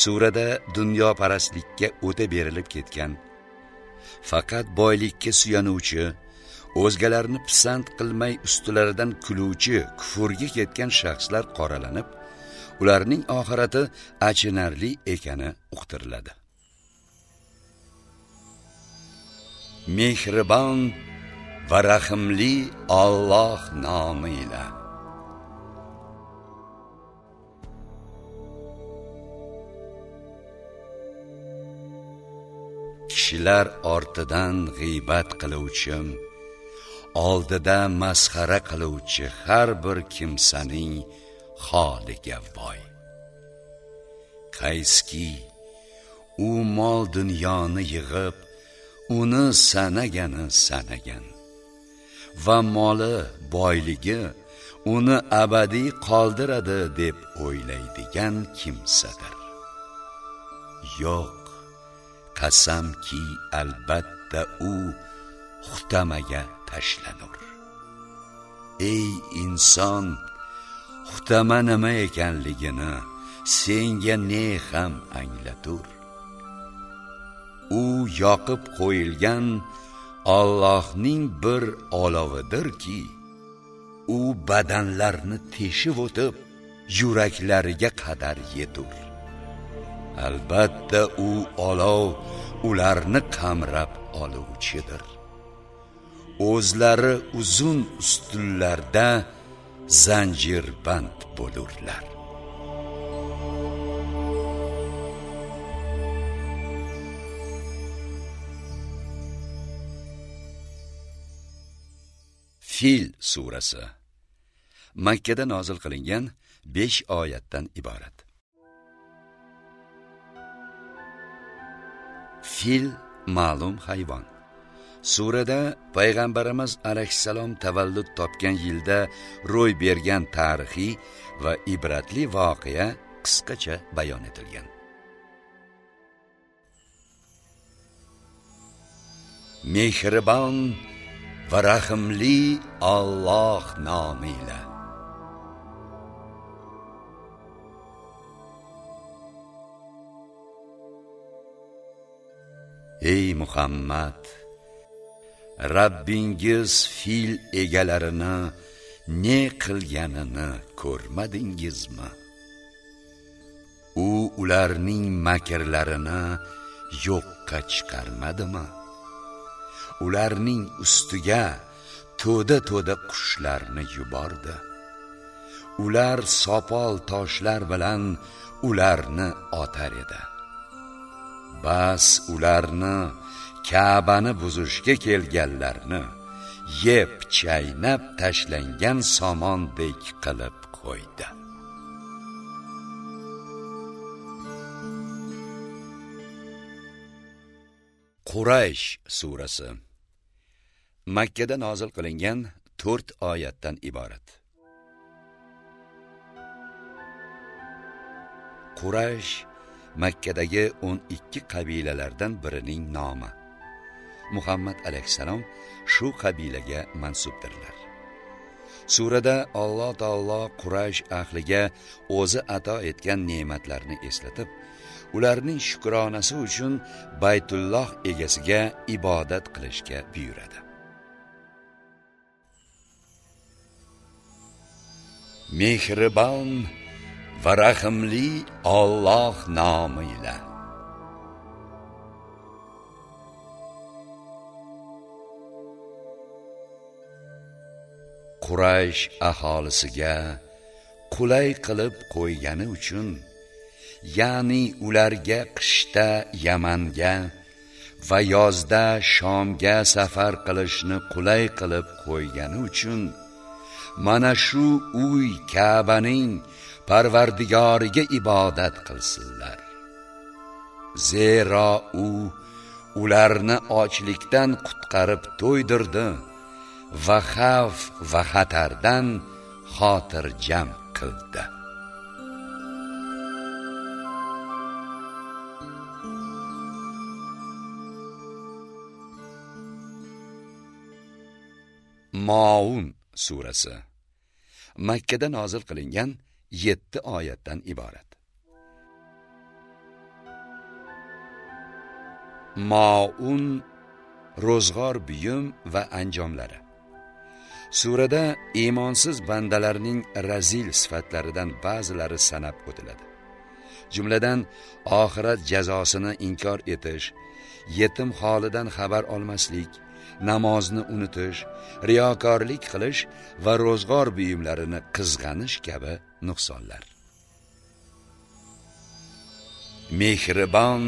Surada dunyoparastlikka o'ta berilib ketgan faqat boylikka suyanuvchi o'zgalarni pisand qilmay ustilaridan kuluvchi kufurga ketgan shaxslar qoralanib ularning oxirati achinarli ekani uqtiriladi. Mehribon va rahimli Alloh nomi ila kishilar ortidan g'iybat qiluvchim oldida masxara qiluvchi har bir kimsaning holiga voy. Qayski u mol dunyoni yig'ib uni sanagani sanagan. Va moli boyligi uni abadiy qoldiradi deb o'ylaydigan kimsadir. Yo'q qasamki albatta u xutamaga tashlanur. Ey inson xutama nima ekanligini senga ne ham anglatur. U yoqib qo'yilgan Allohning bir olovidirki u badanlarni teshib o'tib yuraklariga qadar yetur. Albatta u olov ularni qamrab oluvchidir. O'zlari uzun ustunlarda zanjirband bo'lurlar. Fil surasi. Makkada nozil qilingan 5 oyatdan iborat. Fil ma'lum hayvon. Surada payg'ambarimiz alayhissalom tavallud topgan yilda ro'y bergan tarixiy va ibratli voqea qisqacha bayon etilgan. Mehribon va rahimli Alloh nomi ila ey muhammad Rabbingiz fil egalarini ne qilganini ko'rmadingizmi? U ularning makrlarini yo'qqa chiqarmadimi? Ularning ustiga to'da to'da qushlarni yubordi. Ular sopol toshlar bilan ularni otar edi. Bas ularni Ka'bani buzishga kelganlarni yeb chaynab tashlangan somondek qilib qo'ydi. Quraysh surasi. Makkada nozil qilingan 4 oyatdan iborat. Quraysh makkadagi 12 qabilalardan birining nomi. Muhammad alayhissalom shu qabilaga mansubdirlar. Surada alloh taolo quraysh ahliga o'zi ato etgan ne'matlarni eslatib ularning shukronasi uchun baytulloh egasiga ibodat qilishga buyuradi. Mehribon va rahimli Alloh nomi bilan quraysh aholisiga qulay qilib qo'ygani uchun ya'ni ularga qishda yamanga va yozda shomga safar qilishni qulay qilib qo'ygani uchun mana shu uy Ka'baning Parvardigoriga ibodat qilsinlar. Zero u ularni ochlikdan qutqarib to'ydirdi va xavf va xatardan xotirjam qildi. Maun surasi. Makkada nozil qilingan 7 oyatdan iborat. Maun ro'zg'or buyum va anjomlari. Surada iymonsiz bandalarning razil sifatlaridan ba'zilari sanab o'tiladi. Jumladan oxirat jazosini inkor etish yetim holidan xabar olmaslik namozni unutish riyokorlik qilish va ro'zg'or buyumlarini qizg'anish kabi nuqsonlar. Mehribon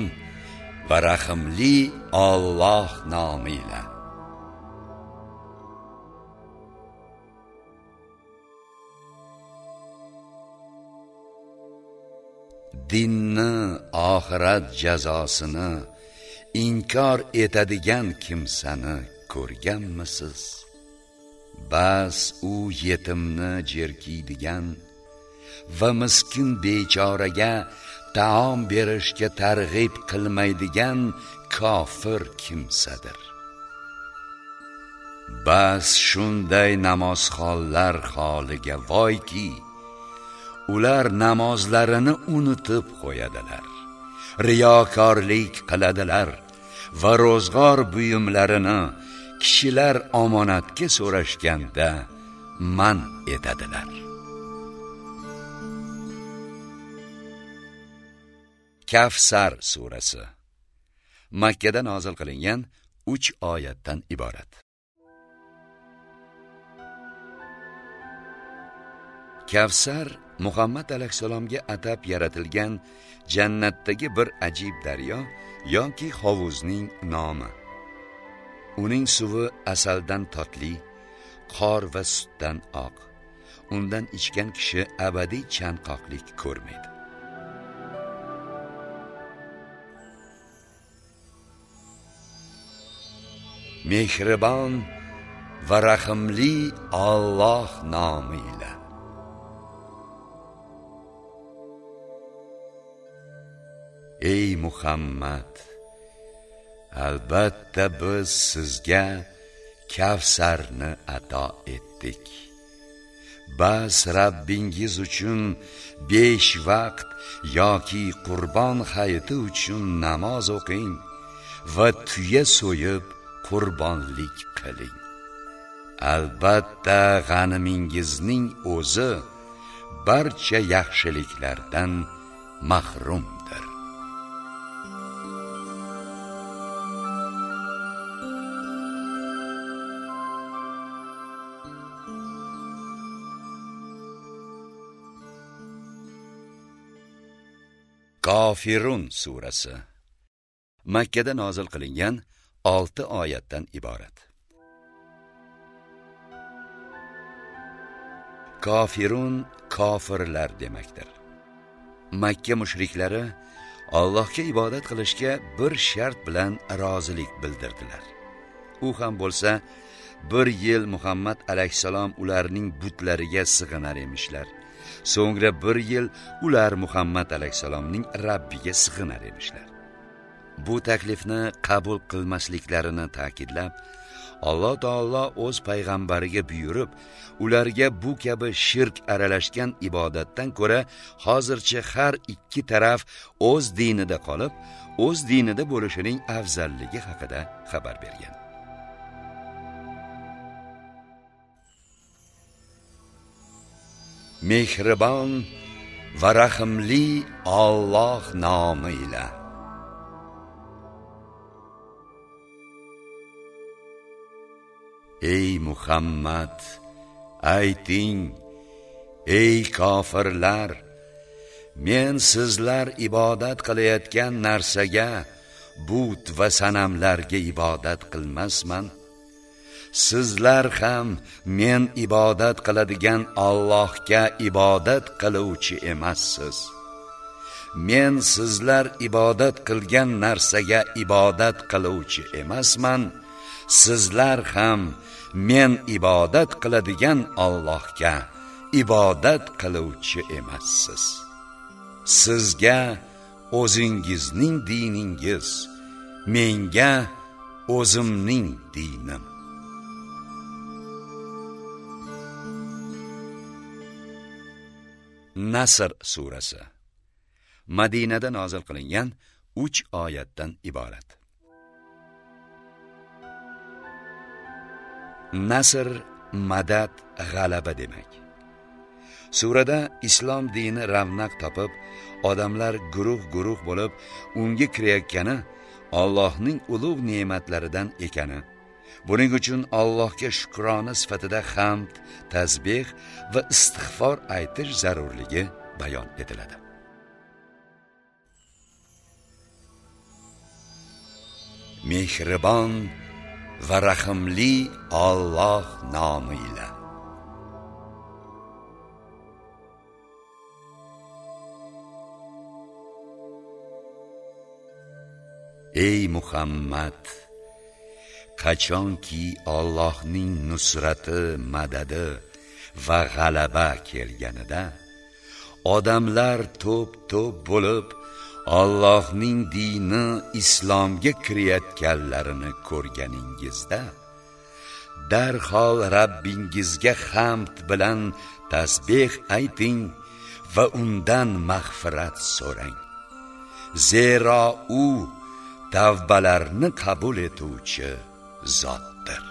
va rahimli Alloh nomi bilan dinni oxirat jazosini inkor etadigan kimsani ko'rganmisiz? Bas u yetimni jerkiydigan va miskin bechoraga taom berishga targ'ib qilmaydigan kofir kimsadir. Bas shunday namozxonlar holiga voyki ular namozlarini unutib qo'yadilar riyokorlik qiladilar va ro'zg'or buyumlarini kishilar omonatga so'rashganda man etadilar. Kafsar surasi. Makkada nozil qilingan 3 oyatdan iborat. Kafsar muhammad alayhissalomga atab yaratilgan jannatdagi bir ajib daryo yoki hovuzning nomi. Uning suvi asaldan totli qor va sutdan oq. Undan ichgan kishi abadiy chanqoqlik ko'rmaydi. Mehribon va rahimli Alloh nomi ila. Ey muhammad! Albatta biz sizga kavsarni ato etdik. Bas rabbingiz uchun besh vaqt yoki qurbon hayiti uchun namoz o'qing va tuya so'yib qurbonlik qiling. Albatta g'animingizning o'zi barcha yaxshiliklardan mahrum Kofirun surasi Makka da nozil qilingan 6 oyatdan iborat. Kofirun kofirlar demakdir. Makka mushriklari Allohga ibodat qilishga bir shart bilan rozilik bildirdilar. U ham bo'lsa, bir yil Muhammad alayhisalom ularning butlariga sig'inar emishlar. So'ngra bir yil ular muhammad alayhissalomning rabbiga sig'inar emishlar bu taklifni qabul qilmasliklarini ta'kidlab alloh taolo o'z payg'ambariga buyurib ularga bu kabi shirk aralashgan ibodatdan ko'ra hozircha har ikki taraf o'z dinida qolib o'z dinida bo'lishining afzalligi haqida xabar bergan. Mehribon va rahimli Alloh nomi ila. Ey muhammad ayting ey kofirlar men sizlar ibodat qilayotgan narsaga but va sanamlarga ibodat qilmasman. Sizlar ham men ibodat qiladigan Allohga ibodat qiluvchi emassiz. Men sizlar ibodat qilgan narsaga ibodat qiluvchi emasman. Sizlar ham men ibodat qiladigan Allohga ibodat qiluvchi emassiz. Sizga o'zingizning diningiz menga o'zimning dinim. Nasr surasi Madinada nozil qilingan 3 oyatdan iborat. Nasr madad g'alaba demak. Surada islom dini ravnaq topib, odamlar guruh-guruh bo'lib unga kirayotgani Allohning ulug' ne'matlaridan ekani buning uchun allohga shukrona sifatida hamd tasbeh va istig'for aytish zarurligi bayon etiladi. Mehribon va rahimli Alloh nomi ila. Ey muhammad! Qachonki Allohning nusrati madadi va g'alaba kelganida odamlar to'p-to'p bo'lib Allohning dini islomga kirayotganlarini ko'rganingizda darhol Rabbingizga hamd bilan tasbih ayting va undan mag'firat so'rang. Zero u tavbalarni qabul etuvchi zotdir.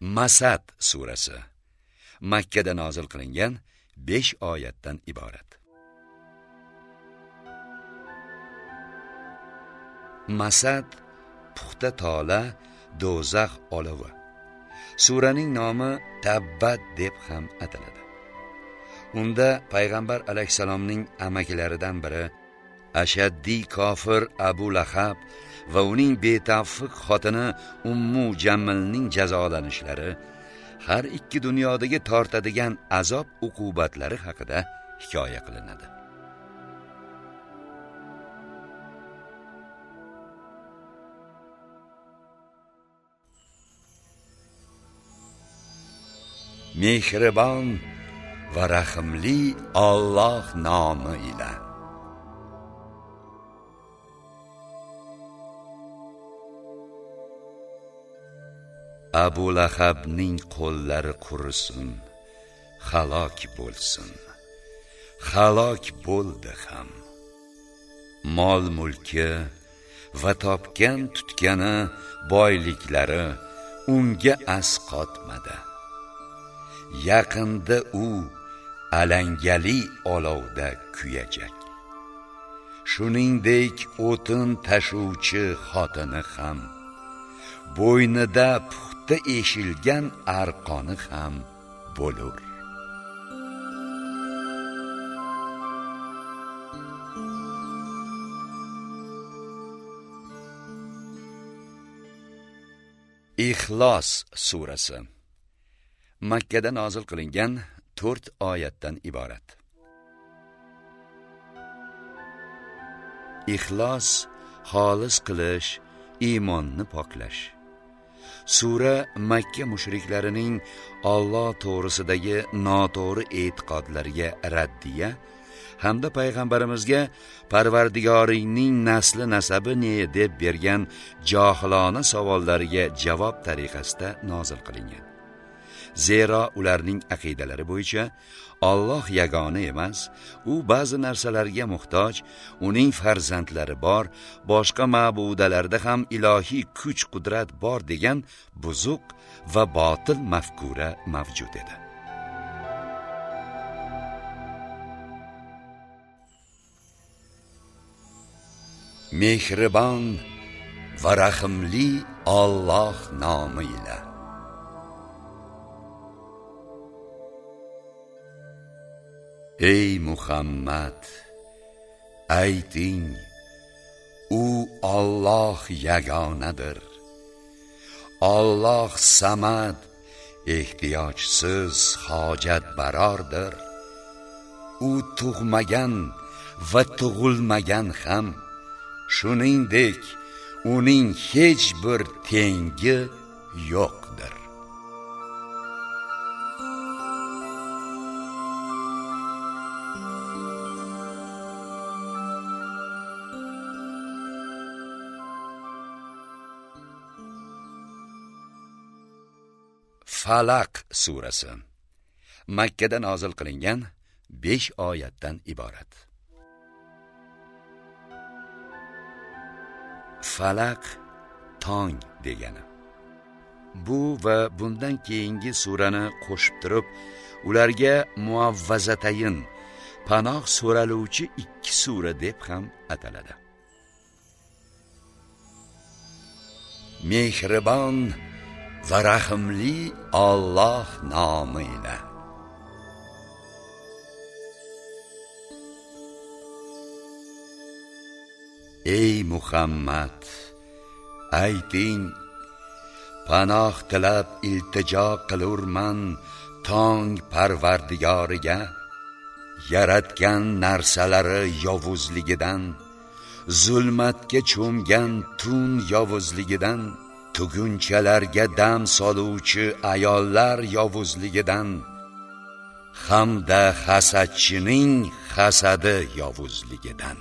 Masad surasi. Makkada nozil qilingan 5 oyatdan iborat. Masad puxta tola do'zax olovi suraning nomi tabbat deb ham ataladi. Unda payg'ambar alayhissalomning amakilaridan biri ashaddiy kofir abu lahab va uning betavfiq xotini ummu jammilning jazolanishlari har ikki dunyodagi tortadigan azob uqubatlari haqida hikoya qilinadi. Mehribon va rahimli Alloh nomi ila. Abu lahabning qo'llari qurisin halok bo'lsin. Halok bo'ldi ham. Mol mulki va topgan tutgani boyliklari unga asqotmadi. Yaqinda u alangali olovda kuyajak. Shuningdek o'tin tashuvchi xotini ham bo'ynida puxta eshilgan arqoni ham bo'lur. Ixlos surasi. Makka da nozil qilingan 4 oyatdan iborat. Ixlos xolis qilish iymonni poklash. Sura makka mushriklarining Alloh to'g'risidagi noto'g'ri e'tiqodlariga raddiya hamda payg'ambarimizga parvardigoringning nasli nasabi ne deb bergan johilona savollariga javob tariqasida nozil qilingan. Zero ularning aqidalari bo'yicha Alloh yagona emas u ba'zi narsalarga muhtoj uning farzandlari bor boshqa ma'budalarda ham ilohiy kuch qudrat bor degan buzuq va botil mafkura mavjud edi. Mehribon va rahimli Alloh nomi ila ey muhammad ayting u Alloh yagonadir. Alloh samad ehtiyojsiz hojat barordir. U tug'magan va tug'ilmagan ham shuningdek uning hech bir tengi yo'qdir. Falaq surasi. Makkada nozil qilingan 5 oyatdan iborat. Falaq tong degani. Bu va bundan keyingi surani qo'shib turib ularga muavvazatayin panoh so'raluvchi ikki sura deb ham ataladi. Mehribon va rahmli Alloh nomi ila. Ey muhammad ayting panoh tilab iltijo qilurman tong parvardigoriga yaratgan narsalari yovuzligidan zulmatga cho'mgan tun yovuzligidan tugunchalarga dam soluvchi ayollar yovuzligidan hamda hasadchining hasadi yovuzligidan.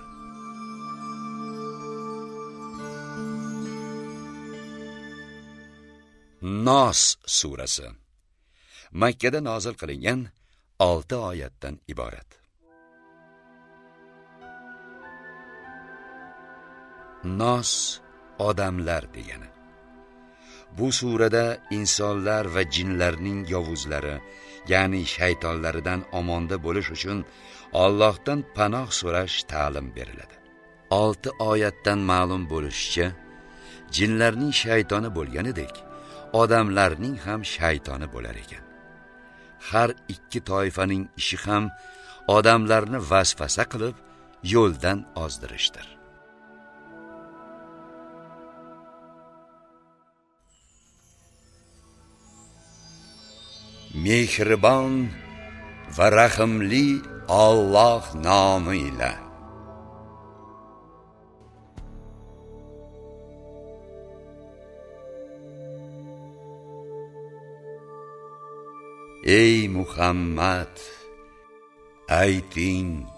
Nos surasi. Makkada nozil qilingan 6 oyatdan iborat. Nos odamlar degani. Bu surada insonlar va jinlarning yovuzlari ya'ni shaytonlaridan omonda bo'lish uchun Allohdan panoh so'rash ta'lim beriladi. 6 oyatdan ma'lum bo'lishicha jinlarning shaytoni bo'lganidek odamlarning ham shaytoni bo'lar ekan. Har ikki toifaning ishi ham odamlarni vasvasa qilib yo'ldan ozdirishdir. Mehribon va rahimli Alloh nomi ila ey muhammad ayting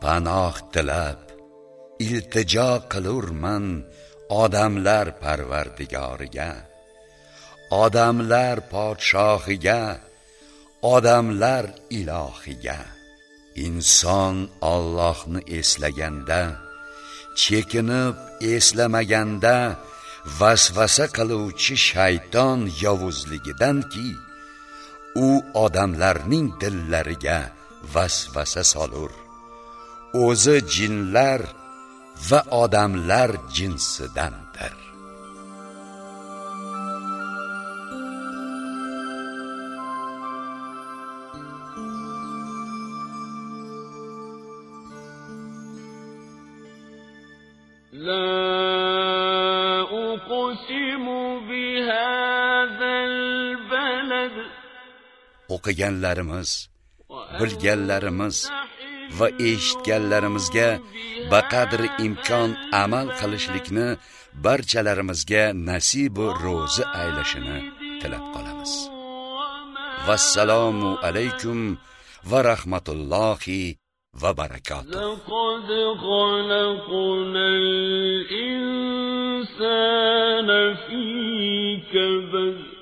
panoh tilab iltijo qilurman odamlar parvardigoriga odamlar podshohiga odamlar ilohiga. Inson Allohni eslaganda chekinib eslamaganda vasvasa qiluvchi shayton yovuzligidanki u odamlarning dillariga vasvasa solur. O'zi jinlar va odamlar jinsidan. Jinsidandir o'qiganlarimiz bilganlarimiz va eshitganlarimizga baqadri imkon amal qilishlikni barchalarimizga nasibu ro'zi aylashini tilab qolamiz. vassalomu alaykum va rahmatullohi barakotuh لقد خلقنا الإنسان في كبد.